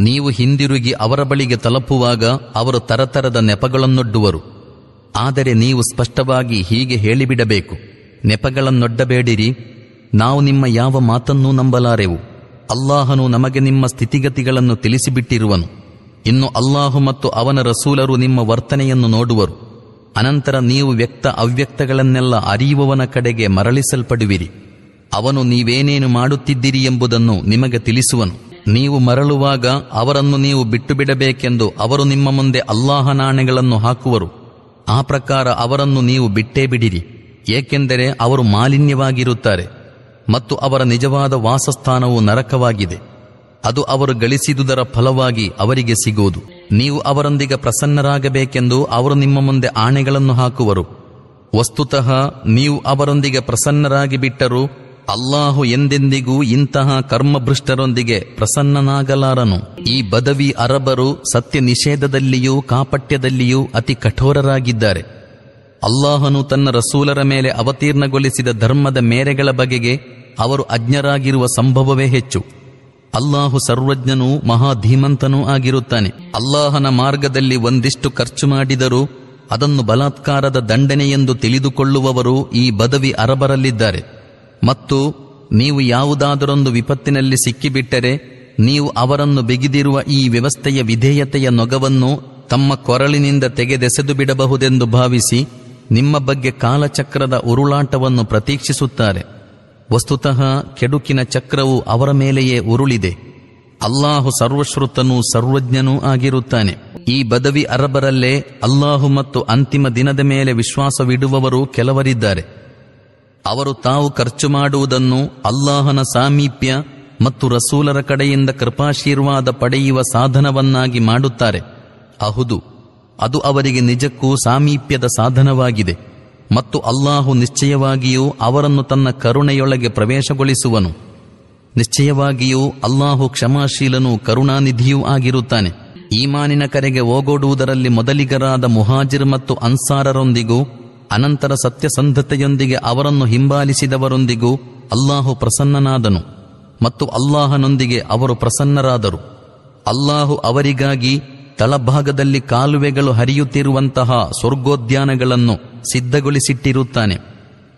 [SPEAKER 1] ನೀವು ಹಿಂದಿರುಗಿ ಅವರ ಬಳಿಗೆ ತಲುಪುವಾಗ ಅವರು ತರತರದ ನೆಪಗಳನ್ನೊಡ್ಡುವರು. ಆದರೆ ನೀವು ಸ್ಪಷ್ಟವಾಗಿ ಹೀಗೆ ಹೇಳಿಬಿಡಬೇಕು, ನೆಪಗಳನ್ನೊಡ್ಡಬೇಡಿರಿ, ನಾವು ನಿಮ್ಮ ಯಾವ ಮಾತನ್ನೂ ನಂಬಲಾರೆವು. ಅಲ್ಲಾಹನು ನಮಗೆ ನಿಮ್ಮ ಸ್ಥಿತಿಗತಿಗಳನ್ನು ತಿಳಿಸಿಬಿಟ್ಟಿರುವನು. ಇನ್ನು ಅಲ್ಲಾಹು ಮತ್ತು ಅವನ ರಸೂಲರು ನಿಮ್ಮ ವರ್ತನೆಯನ್ನು ನೋಡುವರು. ಅನಂತರ ನೀವು ವ್ಯಕ್ತ ಅವ್ಯಕ್ತಗಳನ್ನೆಲ್ಲ ಅರಿಯುವವನ ಕಡೆಗೆ ಮರಳಿಸಲ್ಪಡುವಿರಿ. ಅವನು ನೀವೇನೇನು ಮಾಡುತ್ತಿದ್ದೀರಿ ಎಂಬುದನ್ನು ನಿಮಗೆ ತಿಳಿಸುವನು. ನೀವು ಮರಳುವಾಗ ಅವರನ್ನು ನೀವು ಬಿಟ್ಟು ಬಿಡಬೇಕೆಂದು ಅವರು ನಿಮ್ಮ ಮುಂದೆ ಅಲ್ಲಾಹನಾಣೆಗಳನ್ನು ಹಾಕುವರು. ಆ ಪ್ರಕಾರ ಅವರನ್ನು ನೀವು ಬಿಟ್ಟೇ ಬಿಡಿರಿ, ಏಕೆಂದರೆ ಅವರು ಮಾಲಿನ್ಯವಾಗಿರುತ್ತಾರೆ ಮತ್ತು ಅವರ ನಿಜವಾದ ವಾಸಸ್ಥಾನವು ನರಕವಾಗಿದೆ. ಅದು ಅವರು ಗಳಿಸಿದುದರ ಫಲವಾಗಿ ಅವರಿಗೆ ಸಿಗುವುದು. ನೀವು ಅವರೊಂದಿಗೆ ಪ್ರಸನ್ನರಾಗಬೇಕೆಂದು ಅವರು ನಿಮ್ಮ ಮುಂದೆ ಆಣೆಗಳನ್ನು ಹಾಕುವರು. ವಸ್ತುತಃ ನೀವು ಅವರೊಂದಿಗೆ ಪ್ರಸನ್ನರಾಗಿ ಬಿಟ್ಟರೂ ಅಲ್ಲಾಹು ಎಂದೆಂದಿಗೂ ಇಂತಹ ಕರ್ಮಭೃಷ್ಟರೊಂದಿಗೆ ಪ್ರಸನ್ನನಾಗಲಾರನು. ಈ ಬದವಿ ಅರಬರು ಸತ್ಯ ನಿಷೇಧದಲ್ಲಿಯೂ ಕಾಪಟ್ಯದಲ್ಲಿಯೂ ಅತಿ ಕಠೋರರಾಗಿದ್ದಾರೆ. ಅಲ್ಲಾಹನು ತನ್ನ ರಸೂಲರ ಮೇಲೆ ಅವತೀರ್ಣಗೊಳಿಸಿದ ಧರ್ಮದ ಮೇರೆಗಳ ಬಗೆಗೆ ಅವರು ಅಜ್ಞರಾಗಿರುವ ಸಂಭವವೇ ಹೆಚ್ಚು. ಅಲ್ಲಾಹು ಸರ್ವಜ್ಞನೂ ಮಹಾಧೀಮಂತನೂ ಆಗಿರುತ್ತಾನೆ. ಅಲ್ಲಾಹನ ಮಾರ್ಗದಲ್ಲಿ ಒಂದಿಷ್ಟು ಖರ್ಚು ಮಾಡಿದರೂ ಅದನ್ನು ಬಲಾತ್ಕಾರದ ದಂಡನೆಯೆಂದು ತಿಳಿದುಕೊಳ್ಳುವವರು ಈ ಬದವಿ ಅರಬರಲ್ಲಿದ್ದಾರೆ. ಮತ್ತು ನೀವು ಯಾವುದಾದರೊಂದು ವಿಪತ್ತಿನಲ್ಲಿ ಸಿಕ್ಕಿಬಿಟ್ಟರೆ ನೀವು ಅವರನ್ನು ಬಿಗಿದಿರುವ ಈ ವ್ಯವಸ್ಥೆಯ ವಿಧೇಯತೆಯ ನೊಗವನ್ನು ತಮ್ಮ ಕೊರಳಿನಿಂದ ತೆಗೆದೆಸೆದು ಬಿಡಬಹುದೆಂದು ಭಾವಿಸಿ ನಿಮ್ಮ ಬಗ್ಗೆ ಕಾಲಚಕ್ರದ ಉರುಳಾಟವನ್ನು ಪ್ರತೀಕ್ಷಿಸುತ್ತಾರೆ. ವಸ್ತುತಃ ಕೆಡುಕಿನ ಚಕ್ರವು ಅವರ ಮೇಲೆಯೇ ಉರುಳಿದೆ. ಅಲ್ಲಾಹು ಸರ್ವಶ್ರುತನೂ ಸರ್ವಜ್ಞನೂ ಆಗಿರುತ್ತಾನೆ. ಈ ಬದವಿ ಅರಬರಲ್ಲೇ ಅಲ್ಲಾಹು ಮತ್ತು ಅಂತಿಮ ದಿನದ ಮೇಲೆ ವಿಶ್ವಾಸವಿಡುವವರು ಕೆಲವರಿದ್ದಾರೆ. ಅವರು ತಾವು ಖರ್ಚು ಮಾಡುವುದನ್ನು ಅಲ್ಲಾಹನ ಸಾಮೀಪ್ಯ ಮತ್ತು ರಸೂಲರ ಕಡೆಯಿಂದ ಕೃಪಾಶೀರ್ವಾದ ಪಡೆಯುವ ಸಾಧನವನ್ನಾಗಿ ಮಾಡುತ್ತಾರೆ. ಅಹುದು, ಅದು ಅವರಿಗೆ ನಿಜಕ್ಕೂ ಸಾಮೀಪ್ಯದ ಸಾಧನವಾಗಿದೆ ಮತ್ತು ಅಲ್ಲಾಹು ನಿಶ್ಚಯವಾಗಿಯೂ ಅವರನ್ನು ತನ್ನ ಕರುಣೆಯೊಳಗೆ ಪ್ರವೇಶಗೊಳಿಸುವನು. ನಿಶ್ಚಯವಾಗಿಯೂ ಅಲ್ಲಾಹು ಕ್ಷಮಾಶೀಲನೂ ಕರುಣಾನಿಧಿಯೂ ಆಗಿರುತ್ತಾನೆ. ಈಮಾನಿನ ಕರೆಗೆ ಓಗೊಡುವುದರಲ್ಲಿ ಮೊದಲಿಗರಾದ ಮುಹಾಜಿರ್ ಮತ್ತು ಅನ್ಸಾರರೊಂದಿಗೂ ಅನಂತರ ಸತ್ಯಸಂಧತೆಯೊಂದಿಗೆ ಅವರನ್ನು ಹಿಂಬಾಲಿಸಿದವರೊಂದಿಗೂ ಅಲ್ಲಾಹು ಪ್ರಸನ್ನನಾದನು ಮತ್ತು ಅಲ್ಲಾಹನೊಂದಿಗೆ ಅವರು ಪ್ರಸನ್ನರಾದರು. ಅಲ್ಲಾಹು ಅವರಿಗಾಗಿ ತಳಭಾಗದಲ್ಲಿ ಕಾಲುವೆಗಳು ಹರಿಯುತ್ತಿರುವಂತಹ ಸ್ವರ್ಗೋದ್ಯಾನಗಳನ್ನು ಸಿದ್ಧಗೊಳಿಸಿಟ್ಟಿರುತ್ತಾನೆ.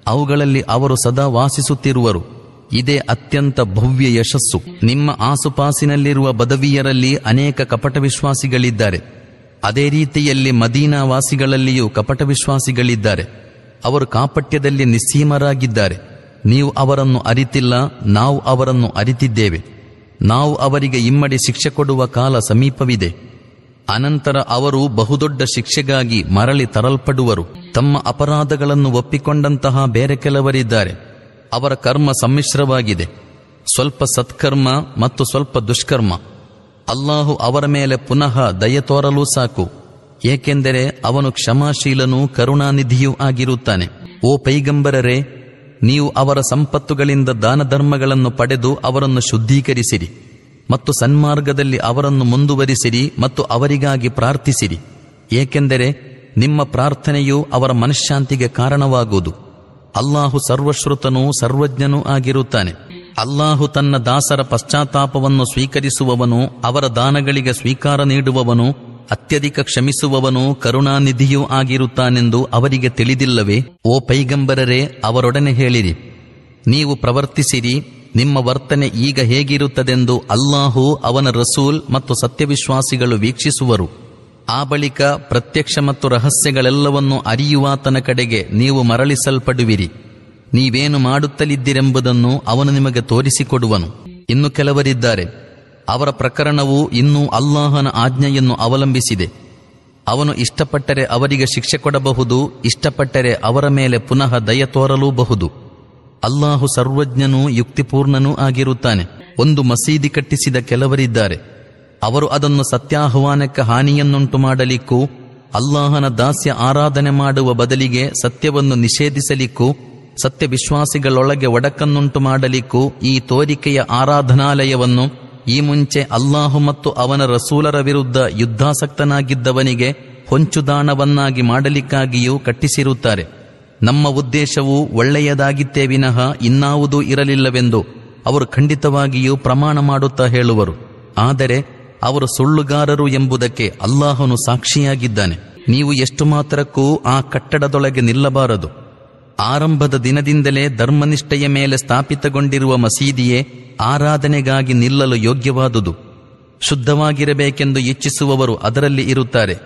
[SPEAKER 1] ಅವುಗಳಲ್ಲಿ ಅವರು ಸದಾ ವಾಸಿಸುತ್ತಿರುವರು. ಇದೇ ಅತ್ಯಂತ ಭವ್ಯ ಯಶಸ್ಸು. ನಿಮ್ಮ ಆಸುಪಾಸಿನಲ್ಲಿರುವ ಬದವಿಯರಲ್ಲಿ ಅನೇಕ ಕಪಟ ವಿಶ್ವಾಸಿಗಳಿದ್ದಾರೆ ಅದೇ ರೀತಿಯಲ್ಲಿ ಮದೀನಾ ವಾಸಿಗಳಲ್ಲಿಯೂ ಕಪಟ ವಿಶ್ವಾಸಿಗಳಿದ್ದಾರೆ ಅವರು ಕಾಪಟ್ಯದಲ್ಲಿ ನಿಸ್ಸೀಮರಾಗಿದ್ದಾರೆ. ನೀವು ಅವರನ್ನು ಅರಿತಿಲ್ಲ, ನಾವು ಅವರನ್ನು ಅರಿತಿದ್ದೇವೆ. ನಾವು ಅವರಿಗೆ ಇಮ್ಮಡಿ ಶಿಕ್ಷೆ ಕೊಡುವ ಕಾಲ ಸಮೀಪವಿದೆ. ಅನಂತರ ಅವರು ಬಹುದೊಡ್ಡ ಶಿಕ್ಷೆಗಾಗಿ ಮರಳಿ ತರಲ್ಪಡುವರು. ತಮ್ಮ ಅಪರಾಧಗಳನ್ನು ಒಪ್ಪಿಕೊಂಡಂತಹ ಬೇರೆ ಕೆಲವರಿದ್ದಾರೆ. ಅವರ ಕರ್ಮ ಸಮ್ಮಿಶ್ರವಾಗಿದೆ. ಸ್ವಲ್ಪ ಸತ್ಕರ್ಮ ಮತ್ತು ಸ್ವಲ್ಪ ದುಷ್ಕರ್ಮ. ಅಲ್ಲಾಹು ಅವರ ಮೇಲೆ ಪುನಃ ದಯ ತೋರಲು ಸಾಕು. ಏಕೆಂದರೆ ಅವನು ಕ್ಷಮಾಶೀಲನೂ ಕರುಣಾನಿಧಿಯೂ ಆಗಿರುತ್ತಾನೆ. ಓ ಪೈಗಂಬರರೇ, ನೀವು ಅವರ ಸಂಪತ್ತುಗಳಿಂದ ದಾನ ಧರ್ಮಗಳನ್ನು ಪಡೆದು ಅವರನ್ನು ಶುದ್ಧೀಕರಿಸಿರಿ ಮತ್ತು ಸನ್ಮಾರ್ಗದಲ್ಲಿ ಅವರನ್ನು ಮುಂದುವರಿಸಿರಿ ಮತ್ತು ಅವರಿಗಾಗಿ ಪ್ರಾರ್ಥಿಸಿರಿ. ಏಕೆಂದರೆ ನಿಮ್ಮ ಪ್ರಾರ್ಥನೆಯು ಅವರ ಮನಃಶಾಂತಿಗೆ ಕಾರಣವಾಗುವುದು. ಅಲ್ಲಾಹು ಸರ್ವಶ್ರುತನೂ ಸರ್ವಜ್ಞನೂ ಆಗಿರುತ್ತಾನೆ. ಅಲ್ಲಾಹು ತನ್ನ ದಾಸರ ಪಶ್ಚಾತ್ತಾಪವನ್ನು ಸ್ವೀಕರಿಸುವವನು, ಅವರ ದಾನಗಳಿಗೆ ಸ್ವೀಕಾರ ನೀಡುವವನು, ಅತ್ಯಧಿಕ ಕ್ಷಮಿಸುವವನು, ಕರುಣಾನಿಧಿಯೂ ಆಗಿರುತ್ತಾನೆಂದು ಅವರಿಗೆ ತಿಳಿದಿಲ್ಲವೇ? ಓ ಪೈಗಂಬರರೇ, ಅವರೊಡನೆ ಹೇಳಿರಿ. ನೀವು ಪ್ರವರ್ತಿಸಿರಿ, ನಿಮ್ಮ ವರ್ತನೆ ಈಗ ಹೇಗಿರುತ್ತದೆಂದು ಅಲ್ಲಾಹು ಅವನ ರಸೂಲ್ ಮತ್ತು ಸತ್ಯವಿಶ್ವಾಸಿಗಳು ವೀಕ್ಷಿಸುವರು. ಆ ಬಳಿಕ ಪ್ರತ್ಯಕ್ಷ ಮತ್ತು ರಹಸ್ಯಗಳೆಲ್ಲವನ್ನೂ ಅರಿಯುವಾತನ ಕಡೆಗೆ ನೀವು ಮರಳಿಸಲ್ಪಡುವಿರಿ. ನೀವೇನು ಮಾಡುತ್ತಲಿದ್ದಿರೆಂಬುದನ್ನು ಅವನು ನಿಮಗೆ ತೋರಿಸಿಕೊಡುವನು. ಇನ್ನು ಕೆಲವರಿದ್ದಾರೆ. ಅವರ ಪ್ರಕರಣವು ಇನ್ನೂ ಅಲ್ಲಾಹನ ಆಜ್ಞೆಯನ್ನು ಅವಲಂಬಿಸಿದೆ. ಅವನು ಇಷ್ಟಪಟ್ಟರೆ ಅವರಿಗೆ ಶಿಕ್ಷೆ ಕೊಡಬಹುದು, ಇಷ್ಟಪಟ್ಟರೆ ಅವರ ಮೇಲೆ ಪುನಃ ದಯ ತೋರಲೂಬಹುದು. ಅಲ್ಲಾಹು ಸರ್ವಜ್ಞನೂ ಯುಕ್ತಿಪೂರ್ಣನೂ ಆಗಿರುತ್ತಾನೆ. ಒಂದು ಮಸೀದಿ ಕಟ್ಟಿಸಿದ ಕೆಲವರಿದ್ದಾರೆ. ಅವರು ಅದನ್ನು ಸತ್ಯಾಹ್ವಾನಕ್ಕೆ ಹಾನಿಯನ್ನುಂಟು ಮಾಡಲಿಕ್ಕೂ, ಅಲ್ಲಾಹನ ದಾಸ್ಯ ಆರಾಧನೆ ಮಾಡುವ ಬದಲಿಗೆ ಸತ್ಯವನ್ನು ನಿಷೇಧಿಸಲಿಕ್ಕೂ ಸತ್ಯವಿಶ್ವಾಸಿಗಳೊಳಗೆ ಒಡಕನ್ನುಂಟು ಮಾಡಲಿಕ್ಕೂ ಈ ತೋರಿಕೆಯ ಆರಾಧನಾಲಯವನ್ನು ಈ ಮುಂಚೆ ಅಲ್ಲಾಹು ಮತ್ತು ಅವನ ರಸೂಲರ ವಿರುದ್ಧ ಯುದ್ಧಾಸಕ್ತನಾಗಿದ್ದವನಿಗೆ ಹೊಂಚುದಾಣವನ್ನಾಗಿ ಮಾಡಲಿಕ್ಕಾಗಿಯೂ ಕಟ್ಟಿಸಿರುತ್ತಾರೆ. ನಮ್ಮ ಉದ್ದೇಶವು ಒಳ್ಳೆಯದಾಗಿತ್ತೇ ವಿನಃ ಇನ್ನಾವುದೂ ಇರಲಿಲ್ಲವೆಂದು ಅವರು ಖಂಡಿತವಾಗಿಯೂ ಪ್ರಮಾಣ ಮಾಡುತ್ತಾ ಹೇಳುವರು. ಆದರೆ ಅವರು ಸುಳ್ಳುಗಾರರು ಎಂಬುದಕ್ಕೆ ಅಲ್ಲಾಹನು ಸಾಕ್ಷಿಯಾಗಿದ್ದಾನೆ. ನೀವು ಎಷ್ಟು ಮಾತ್ರಕ್ಕೂ ಆ ಕಟ್ಟಡದೊಳಗೆ ನಿಲ್ಲಬಾರದು. ಆರಂಭದ ದಿನದಿಂದಲೇ ಧರ್ಮನಿಷ್ಠೆಯ ಮೇಲೆ ಸ್ಥಾಪಿತಗೊಂಡಿರುವ ಮಸೀದಿಯೇ ಆರಾಧನೆಗಾಗಿ ನಿಲ್ಲಲು ಯೋಗ್ಯವಾದುದು. ಶುದ್ಧವಾಗಿರಬೇಕೆಂದು ಇಚ್ಛಿಸುವವರು ಅದರಲ್ಲಿ ಇರುತ್ತಾರೆ.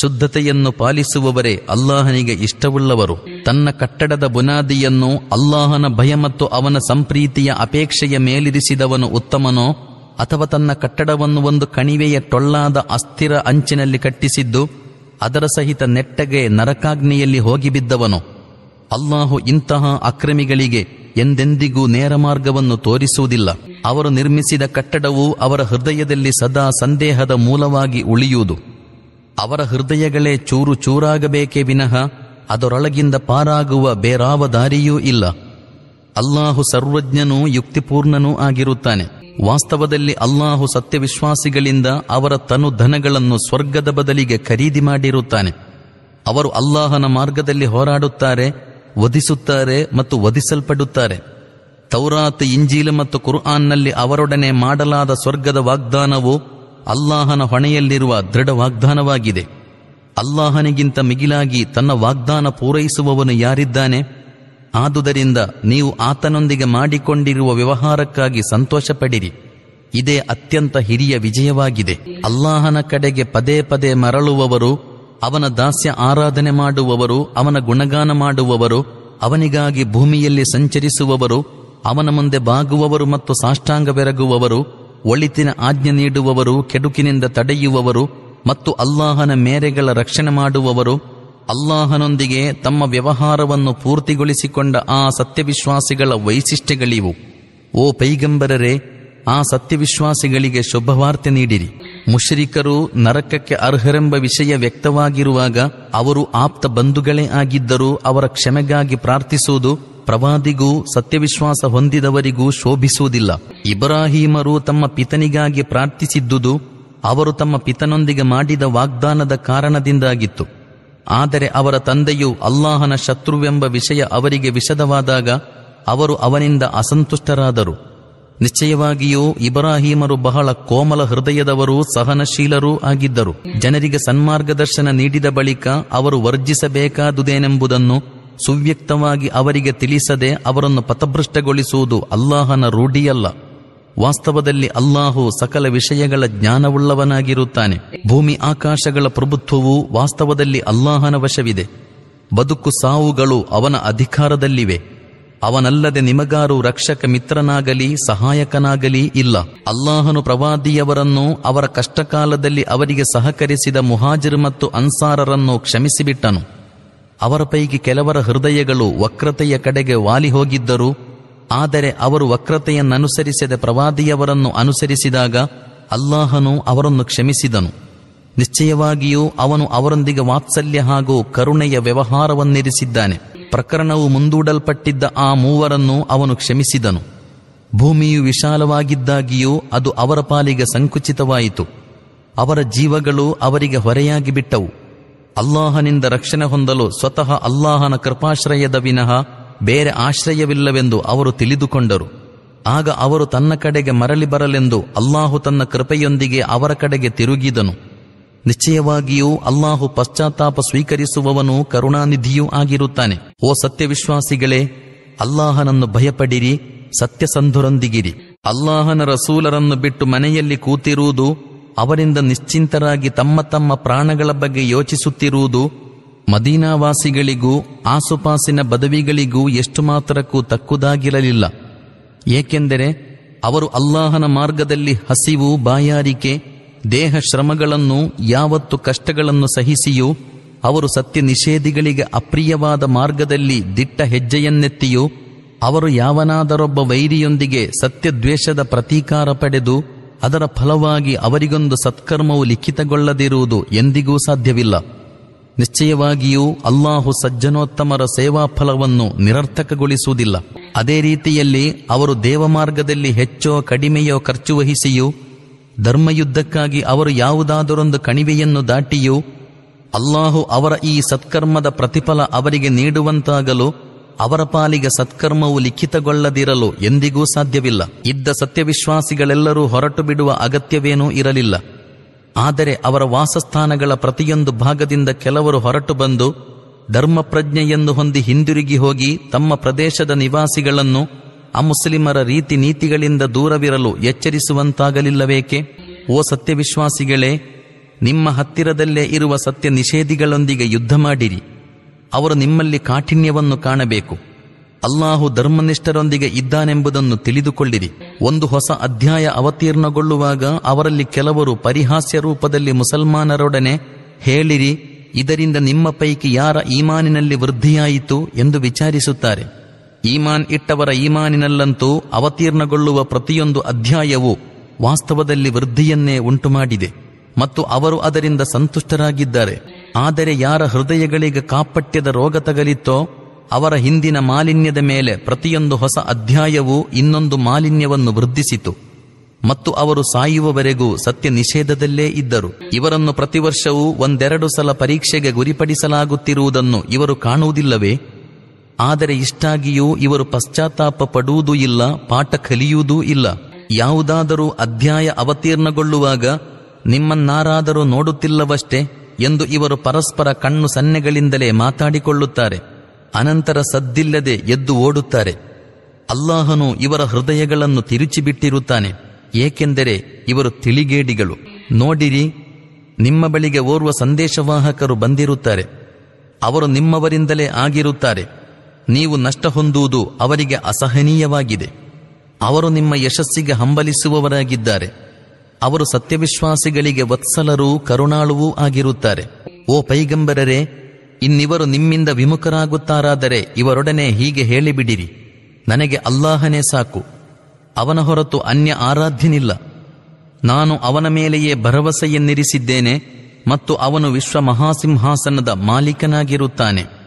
[SPEAKER 1] ಶುದ್ಧತೆಯನ್ನು ಪಾಲಿಸುವವರೇ ಅಲ್ಲಾಹನಿಗೆ ಇಷ್ಟವುಳ್ಳವರು. ತನ್ನ ಕಟ್ಟಡದ ಬುನಾದಿಯನ್ನು ಅಲ್ಲಾಹನ ಭಯ ಮತ್ತು ಅವನ ಸಂಪ್ರೀತಿಯ ಅಪೇಕ್ಷೆಯ ಮೇಲಿರಿಸಿದವನು ಉತ್ತಮನೋ, ಅಥವಾ ತನ್ನ ಕಟ್ಟಡವನ್ನು ಒಂದು ಕಣಿವೆಯ ಟೊಳ್ಳಾದ ಅಸ್ಥಿರ ಅಂಚಿನಲ್ಲಿ ಕಟ್ಟಿಸಿದ್ದು, ಅದರ ಸಹಿತ ನೆಟ್ಟಗೆ ನರಕಾಗ್ನಿಯಲ್ಲಿ ಹೋಗಿಬಿದ್ದವನು. ಅಲ್ಲಾಹು ಇಂತಹ ಅಕ್ರಮಿಗಳಿಗೆ ಎಂದೆಂದಿಗೂ ನೇರ ಮಾರ್ಗವನ್ನು ತೋರಿಸುವುದಿಲ್ಲ. ಅವರು ನಿರ್ಮಿಸಿದ ಕಟ್ಟಡವು ಅವರ ಹೃದಯದಲ್ಲಿ ಸದಾ ಸಂದೇಹದ ಮೂಲವಾಗಿ ಉಳಿಯುವುದು. ಅವರ ಹೃದಯಗಳೇ ಚೂರು ಚೂರಾಗಬೇಕೇ ವಿನಃ ಅದರೊಳಗಿಂದ ಪಾರಾಗುವ ಬೇರಾವ ದಾರಿಯೂ ಇಲ್ಲ. ಅಲ್ಲಾಹು ಸರ್ವಜ್ಞನೂ ಯುಕ್ತಿಪೂರ್ಣನೂ ಆಗಿರುತ್ತಾನೆ. ವಾಸ್ತವದಲ್ಲಿ ಅಲ್ಲಾಹು ಸತ್ಯವಿಶ್ವಾಸಿಗಳಿಂದ ಅವರ ತನು ಧನಗಳನ್ನು ಸ್ವರ್ಗದ ಬದಲಿಗೆ ಖರೀದಿ ಮಾಡಿರುತ್ತಾನೆ. ಅವರು ಅಲ್ಲಾಹನ ಮಾರ್ಗದಲ್ಲಿ ಹೋರಾಡುತ್ತಾರೆ ವಧಿಸುತ್ತಾರೆ ಮತ್ತು ವಧಿಸಲ್ಪಡುತ್ತಾರೆ. ತೌರಾತ್, ಇಂಜೀಲ ಮತ್ತು ಕುರ್ಆನ್ನಲ್ಲಿ ಅವರೊಡನೆ ಮಾಡಲಾದ ಸ್ವರ್ಗದ ವಾಗ್ದಾನವು ಅಲ್ಲಾಹನ ಹೊಣೆಯಲ್ಲಿರುವ ದೃಢ ವಾಗ್ದಾನವಾಗಿದೆ. ಅಲ್ಲಾಹನಿಗಿಂತ ಮಿಗಿಲಾಗಿ ತನ್ನ ವಾಗ್ದಾನ ಪೂರೈಸುವವನು ಯಾರಿದ್ದಾನೆ? ಆದುದರಿಂದ ನೀವು ಆತನೊಂದಿಗೆ ಮಾಡಿಕೊಂಡಿರುವ ವ್ಯವಹಾರಕ್ಕಾಗಿ ಸಂತೋಷಪಡಿರಿ. ಇದೇ ಅತ್ಯಂತ ಹಿರಿಯ ವಿಜಯವಾಗಿದೆ. ಅಲ್ಲಾಹನ ಕಡೆಗೆ ಪದೇ ಪದೇ ಮರಳುವವರು ಅವನ ದಾಸ್ಯ ಆರಾಧನೆ ಮಾಡುವವರು, ಅವನ ಗುಣಗಾನ ಮಾಡುವವರು, ಅವನಿಗಾಗಿ ಭೂಮಿಯಲ್ಲಿ ಸಂಚರಿಸುವವರು, ಅವನ ಮುಂದೆ ಬಾಗುವವರು ಮತ್ತು ಸಾಷ್ಟಾಂಗ ಬೆರಗುವವರು, ಒಳಿತಿನ ಆಜ್ಞೆ ನೀಡುವವರು, ಕೆಡುಕಿನಿಂದ ತಡೆಯುವವರು ಮತ್ತು ಅಲ್ಲಾಹನ ಮೇರೆಗಳ ರಕ್ಷಣೆ ಮಾಡುವವರು, ಅಲ್ಲಾಹನೊಂದಿಗೆ ತಮ್ಮ ವ್ಯವಹಾರವನ್ನು ಪೂರ್ತಿಗೊಳಿಸಿಕೊಂಡ ಆ ಸತ್ಯವಿಶ್ವಾಸಿಗಳ ವೈಶಿಷ್ಟ್ಯಗಳಿವು. ಓ ಪೈಗಂಬರರೇ ಆ ಸತ್ಯವಿಶ್ವಾಸಿಗಳಿಗೆ ಶುಭವಾರ್ತೆ ನೀಡಿರಿ. ಮುಷರಿಕರು ನರಕಕ್ಕೆ ಅರ್ಹರೆಂಬ ವಿಷಯ ವ್ಯಕ್ತವಾಗಿರುವಾಗ ಅವರು ಆಪ್ತ ಬಂಧುಗಳೇ ಆಗಿದ್ದರೂ ಅವರ ಕ್ಷಮೆಗಾಗಿ ಪ್ರಾರ್ಥಿಸುವುದು ಪ್ರವಾದಿಗೂ ಸತ್ಯವಿಶ್ವಾಸ ಹೊಂದಿದವರಿಗೂ ಶೋಭಿಸುವುದಿಲ್ಲ. ಇಬ್ರಾಹಿಮರು ತಮ್ಮ ಪಿತನಿಗಾಗಿ ಪ್ರಾರ್ಥಿಸಿದ್ದುದು ಅವರು ತಮ್ಮ ಪಿತನೊಂದಿಗೆ ಮಾಡಿದ ವಾಗ್ದಾನದ ಕಾರಣದಿಂದಾಗಿತ್ತು. ಆದರೆ ಅವರ ತಂದೆಯು ಅಲ್ಲಾಹನ ಶತ್ರುವೆಂಬ ವಿಷಯ ಅವರಿಗೆ ವಿಷದವಾದಾಗ ಅವರು ಅವನಿಂದ ಅಸಂತುಷ್ಟರಾದರು. ನಿಶ್ಚಯವಾಗಿಯೂ ಇಬ್ರಾಹಿಮರು ಬಹಳ ಕೋಮಲ ಹೃದಯದವರು, ಸಹನಶೀಲರೂ ಆಗಿದ್ದರು. ಜನರಿಗೆ ಸನ್ಮಾರ್ಗದರ್ಶನ ನೀಡಿದ ಬಳಿಕ ಅವರು ವರ್ಜಿಸಬೇಕಾದುದೇನೆಂಬುದನ್ನು ಸುವ್ಯಕ್ತವಾಗಿ ಅವರಿಗೆ ತಿಳಿಸದೆ ಅವರನ್ನು ಪಥಭ್ರಷ್ಟಗೊಳಿಸುವುದು ಅಲ್ಲಾಹನ ರೂಢಿಯಲ್ಲ. ವಾಸ್ತವದಲ್ಲಿ ಅಲ್ಲಾಹು ಸಕಲ ವಿಷಯಗಳ ಜ್ಞಾನವುಳ್ಳವನಾಗಿರುತ್ತಾನೆ. ಭೂಮಿ ಆಕಾಶಗಳ ಪ್ರಭುತ್ವವು ವಾಸ್ತವದಲ್ಲಿ ಅಲ್ಲಾಹನ ವಶವಿದೆ. ಬದುಕು ಸಾವುಗಳು ಅವನ ಅಧಿಕಾರದಲ್ಲಿವೆ. ಅವನಲ್ಲದೆ ನಿಮಗಾರು ರಕ್ಷಕ ಮಿತ್ರನಾಗಲಿ, ಸಹಾಯಕನಾಗಲಿ ಇಲ್ಲ. ಅಲ್ಲಾಹನು ಪ್ರವಾದಿಯವರನ್ನು ಅವರ ಕಷ್ಟಕಾಲದಲ್ಲಿ ಅವರಿಗೆ ಸಹಕರಿಸಿದ ಮುಹಾಜಿರ್ ಮತ್ತು ಅನ್ಸಾರರನ್ನು ಕ್ಷಮಿಸಿಬಿಟ್ಟನು. ಅವರ ಪೈಕಿ ಕೆಲವರ ಹೃದಯಗಳು ವಕ್ರತೆಯ ಕಡೆಗೆ ವಾಲಿ ಹೋಗಿದ್ದರು ಆದರೆ ಅವರು ವಕ್ರತೆಯನ್ನನುಸರಿಸದೆ ಪ್ರವಾದಿಯವರನ್ನು ಅನುಸರಿಸಿದಾಗ ಅಲ್ಲಾಹನು ಅವರನ್ನು ಕ್ಷಮಿಸಿದನು. ನಿಶ್ಚಯವಾಗಿಯೂ ಅವನು ಅವರೊಂದಿಗೆ ವಾತ್ಸಲ್ಯ ಹಾಗೂ ಕರುಣೆಯ ವ್ಯವಹಾರವನ್ನಿರಿಸಿದ್ದಾನೆ. ಪ್ರಕರಣವು ಮುಂದೂಡಲ್ಪಟ್ಟಿದ್ದ ಆ ಮೂವರನ್ನು ಅವನು ಕ್ಷಮಿಸಿದನು. ಭೂಮಿಯು ವಿಶಾಲವಾಗಿದ್ದಾಗಿಯೂ ಅದು ಅವರ ಪಾಲಿಗೆ ಸಂಕುಚಿತವಾಯಿತು. ಅವರ ಜೀವಗಳು ಅವರಿಗೆ ಹೊರೆಯಾಗಿ ಬಿಟ್ಟವು. ಅಲ್ಲಾಹನಿಂದ ರಕ್ಷಣೆ ಹೊಂದಲು ಸ್ವತಃ ಅಲ್ಲಾಹನ ಕೃಪಾಶ್ರಯದ ವಿನಃ ಬೇರೆ ಆಶ್ರಯವಿಲ್ಲವೆಂದು ಅವರು ತಿಳಿದುಕೊಂಡರು. ಆಗ ಅವರು ತನ್ನ ಕಡೆಗೆ ಮರಳಿ ಬರಲೆಂದು ಅಲ್ಲಾಹು ತನ್ನ ಕೃಪೆಯೊಂದಿಗೆ ಅವರ ಕಡೆಗೆ ತಿರುಗಿದನು. ನಿಶ್ಚಯವಾಗಿಯೂ ಅಲ್ಲಾಹು ಪಶ್ಚಾತ್ತಾಪ ಸ್ವೀಕರಿಸುವವನು ಕರುಣಾನಿಧಿಯೂ ಆಗಿರುತ್ತಾನೆ. ಓ ಸತ್ಯವಿಶ್ವಾಸಿಗಳೇ, ಅಲ್ಲಾಹನನ್ನು ಭಯಪಡಿರಿ, ಸತ್ಯಸಂಧುರೊಂದಿಗಿರಿ. ಅಲ್ಲಾಹನ ರಸೂಲರನ್ನು ಬಿಟ್ಟು ಮನೆಯಲ್ಲಿ ಕೂತಿರುವುದು, ಅವರಿಂದ ನಿಶ್ಚಿಂತರಾಗಿ ತಮ್ಮ ತಮ್ಮ ಪ್ರಾಣಗಳ ಬಗ್ಗೆ ಯೋಚಿಸುತ್ತಿರುವುದು, ಮದೀನಾವಾಸಿಗಳಿಗೂ, ಆಸುಪಾಸಿನ ಬದವಿಗಳಿಗೂ ಎಷ್ಟು ಮಾತ್ರಕ್ಕೂ ತಕ್ಕುದಾಗಿರಲಿಲ್ಲ. ಏಕೆಂದರೆ, ಅವರು ಅಲ್ಲಾಹನ ಮಾರ್ಗದಲ್ಲಿ ಹಸಿವು, ಬಾಯಾರಿಕೆ ದೇಹ ಶ್ರಮಗಳನ್ನು ಯಾವತ್ತು ಕಷ್ಟಗಳನ್ನು ಸಹಿಸಿಯೂ ಅವರು ಸತ್ಯ ನಿಷೇಧಿಗಳಿಗೆ ಅಪ್ರಿಯವಾದ ಮಾರ್ಗದಲ್ಲಿ ದಿಟ್ಟ ಹೆಜ್ಜೆಯನ್ನೆತ್ತಿಯೂ ಅವರು ಯಾವನಾದರೊಬ್ಬ ವೈರಿಯೊಂದಿಗೆ ಸತ್ಯದ್ವೇಷದ ಪ್ರತೀಕಾರ ಪಡೆದು ಅದರ ಫಲವಾಗಿ ಅವರಿಗೊಂದು ಸತ್ಕರ್ಮವು ಲಿಖಿತಗೊಳ್ಳದಿರುವುದು ಎಂದಿಗೂ ಸಾಧ್ಯವಿಲ್ಲ. ನಿಶ್ಚಯವಾಗಿಯೂ ಅಲ್ಲಾಹು ಸಜ್ಜನೋತ್ತಮರ ಸೇವಾ ಫಲವನ್ನು ನಿರರ್ಥಕಗೊಳಿಸುವುದಿಲ್ಲ. ಅದೇ ರೀತಿಯಲ್ಲಿ ಅವರು ದೇವಮಾರ್ಗದಲ್ಲಿ ಹೆಚ್ಚೋ ಕಡಿಮೆಯೋ ಖರ್ಚು ವಹಿಸಿಯೂ ಧರ್ಮಯುದ್ಧಕ್ಕಾಗಿ ಅವರು ಯಾವುದಾದರೊಂದು ಕಣಿವೆಯನ್ನು ದಾಟಿಯೂ ಅಲ್ಲಾಹು ಅವರ ಈ ಸತ್ಕರ್ಮದ ಪ್ರತಿಫಲ ಅವರಿಗೆ ನೀಡುವಂತಾಗಲು ಅವರ ಪಾಲಿಗೆ ಸತ್ಕರ್ಮವು ಲಿಖಿತಗೊಳ್ಳದಿರಲು ಎಂದಿಗೂ ಸಾಧ್ಯವಿಲ್ಲ. ಇದ್ದ ಸತ್ಯವಿಶ್ವಾಸಿಗಳೆಲ್ಲರೂ ಹೊರಟು ಬಿಡುವ ಅಗತ್ಯವೇನೂ ಇರಲಿಲ್ಲ. ಆದರೆ ಅವರ ವಾಸಸ್ಥಾನಗಳ ಪ್ರತಿಯೊಂದು ಭಾಗದಿಂದ ಕೆಲವರು ಹೊರಟು ಬಂದು ಧರ್ಮಪ್ರಜ್ಞೆಯನ್ನು ಹೊಂದಿ ಹಿಂದಿರುಗಿ ಹೋಗಿ ತಮ್ಮ ಪ್ರದೇಶದ ನಿವಾಸಿಗಳನ್ನು ಅಮುಸ್ಲಿಮರ ರೀತಿ ನೀತಿಗಳಿಂದ ದೂರವಿರಲು ಎಚ್ಚರಿಸುವಂತಾಗಲಿಲ್ಲವೇಕೆ? ಓ ಸತ್ಯವಿಶ್ವಾಸಿಗಳೇ, ನಿಮ್ಮ ಹತ್ತಿರದಲ್ಲೇ ಇರುವ ಸತ್ಯ ನಿಷೇಧಿಗಳೊಂದಿಗೆ ಯುದ್ಧ ಮಾಡಿರಿ. ಅವರು ನಿಮ್ಮಲ್ಲಿ ಕಾಠಿಣ್ಯವನ್ನು ಕಾಣಬೇಕು. ಅಲ್ಲಾಹು ಧರ್ಮನಿಷ್ಠರೊಂದಿಗೆ ಇದ್ದಾನೆಂಬುದನ್ನು ತಿಳಿದುಕೊಳ್ಳಿರಿ. ಒಂದು ಹೊಸ ಅಧ್ಯಾಯ ಅವತೀರ್ಣಗೊಳ್ಳುವಾಗ ಅವರಲ್ಲಿ ಕೆಲವರು ಪರಿಹಾಸ್ಯ ರೂಪದಲ್ಲಿ ಮುಸಲ್ಮಾನರೊಡನೆ, ಹೇಳಿರಿ, ಇದರಿಂದ ನಿಮ್ಮ ಪೈಕಿ ಯಾರ ಈಮಾನಿನಲ್ಲಿ ವೃದ್ಧಿಯಾಯಿತು ಎಂದು ವಿಚಾರಿಸುತ್ತಾರೆ. ಈಮಾನ್ ಇಟ್ಟವರ ಈಮಾನಿನಲ್ಲಂತೂ ಅವತೀರ್ಣಗೊಳ್ಳುವ ಪ್ರತಿಯೊಂದು ಅಧ್ಯಾಯವು ವಾಸ್ತವದಲ್ಲಿ ವೃದ್ಧಿಯನ್ನೇ ಉಂಟುಮಾಡಿದೆ ಮತ್ತು ಅವರು ಅದರಿಂದ ಸಂತುಷ್ಟರಾಗಿದ್ದಾರೆ. ಆದರೆ ಯಾರ ಹೃದಯಗಳಿಗೆ ಕಾಪಟ್ಯದ ರೋಗ ತಗಲಿತ್ತೋ, ಅವರ ಹಿಂದಿನ ಮಾಲಿನ್ಯದ ಮೇಲೆ ಪ್ರತಿಯೊಂದು ಹೊಸ ಅಧ್ಯಾಯವೂ ಇನ್ನೊಂದು ಮಾಲಿನ್ಯವನ್ನು ವೃದ್ಧಿಸಿತು. ಮತ್ತು ಅವರು ಸಾಯುವವರೆಗೂ ಸತ್ಯ ನಿಷೇಧದಲ್ಲೇ ಇದ್ದರು. ಇವರನ್ನು ಪ್ರತಿವರ್ಷವೂ ಒಂದೆರಡು ಸಲ ಪರೀಕ್ಷೆಗೆ ಗುರಿಪಡಿಸಲಾಗುತ್ತಿರುವುದನ್ನು ಇವರು ಕಾಣುವುದಿಲ್ಲವೇ? ಆದರೆ ಇಷ್ಟಾಗಿಯೂ ಇವರು ಪಶ್ಚಾತ್ತಾಪ ಪಡುವುದೂ ಇಲ್ಲ, ಪಾಠ ಕಲಿಯುವುದೂ ಇಲ್ಲ. ಯಾವುದಾದರೂ ಅಧ್ಯಾಯ ಅವತೀರ್ಣಗೊಳ್ಳುವಾಗ, ನಿಮ್ಮನ್ನಾರಾದರೂ ನೋಡುತ್ತಿಲ್ಲವಷ್ಟೇ ಎಂದು ಇವರು ಪರಸ್ಪರ ಕಣ್ಣು ಸನ್ನೆಗಳಿಂದಲೇ ಮಾತಾಡಿಕೊಳ್ಳುತ್ತಾರೆ. ಅನಂತರ ಸದ್ದಿಲ್ಲದೆ ಎದ್ದು ಓಡುತ್ತಾರೆ. ಅಲ್ಲಾಹನು ಇವರ ಹೃದಯಗಳನ್ನು ತಿರುಚಿಬಿಟ್ಟಿರುತ್ತಾನೆ, ಏಕೆಂದರೆ ಇವರು ತಿಳಿಗೇಡಿಗಳು. ನೋಡಿರಿ, ನಿಮ್ಮ ಬಳಿಗೆ ಓರ್ವ ಸಂದೇಶವಾಹಕರು ಬಂದಿರುತ್ತಾರೆ. ಅವರು ನಿಮ್ಮವರಿಂದಲೇ ಆಗಿರುತ್ತಾರೆ. ನೀವು ನಷ್ಟ ಹೊಂದುವುದು ಅವರಿಗೆ ಅಸಹನೀಯವಾಗಿದೆ. ಅವರು ನಿಮ್ಮ ಯಶಸ್ಸಿಗೆ ಹಂಬಲಿಸುವವರಾಗಿದ್ದಾರೆ. ಅವರು ಸತ್ಯವಿಶ್ವಾಸಿಗಳಿಗೆ ವತ್ಸಲರೂ ಕರುಣಾಳುವೂ ಆಗಿರುತ್ತಾರೆ. ಓ ಪೈಗಂಬರರೇ, ಇನ್ನಿವರು ನಿಮ್ಮಿಂದ ವಿಮುಖರಾಗುತ್ತಾರಾದರೆ ಇವರೊಡನೆ ಹೀಗೆ ಹೇಳಿಬಿಡಿರಿ. ನನಗೆ ಅಲ್ಲಾಹನೇ ಸಾಕು. ಅವನ ಹೊರತು ಅನ್ಯ ಆರಾಧ್ಯನಿಲ್ಲ. ನಾನು ಅವನ ಮೇಲೆಯೇ ಭರವಸೆಯನ್ನಿರಿಸಿದ್ದೇನೆ ಮತ್ತು ಅವನು ವಿಶ್ವ ಮಹಾಸಿಂಹಾಸನದ ಮಾಲೀಕನಾಗಿರುತ್ತಾನೆ.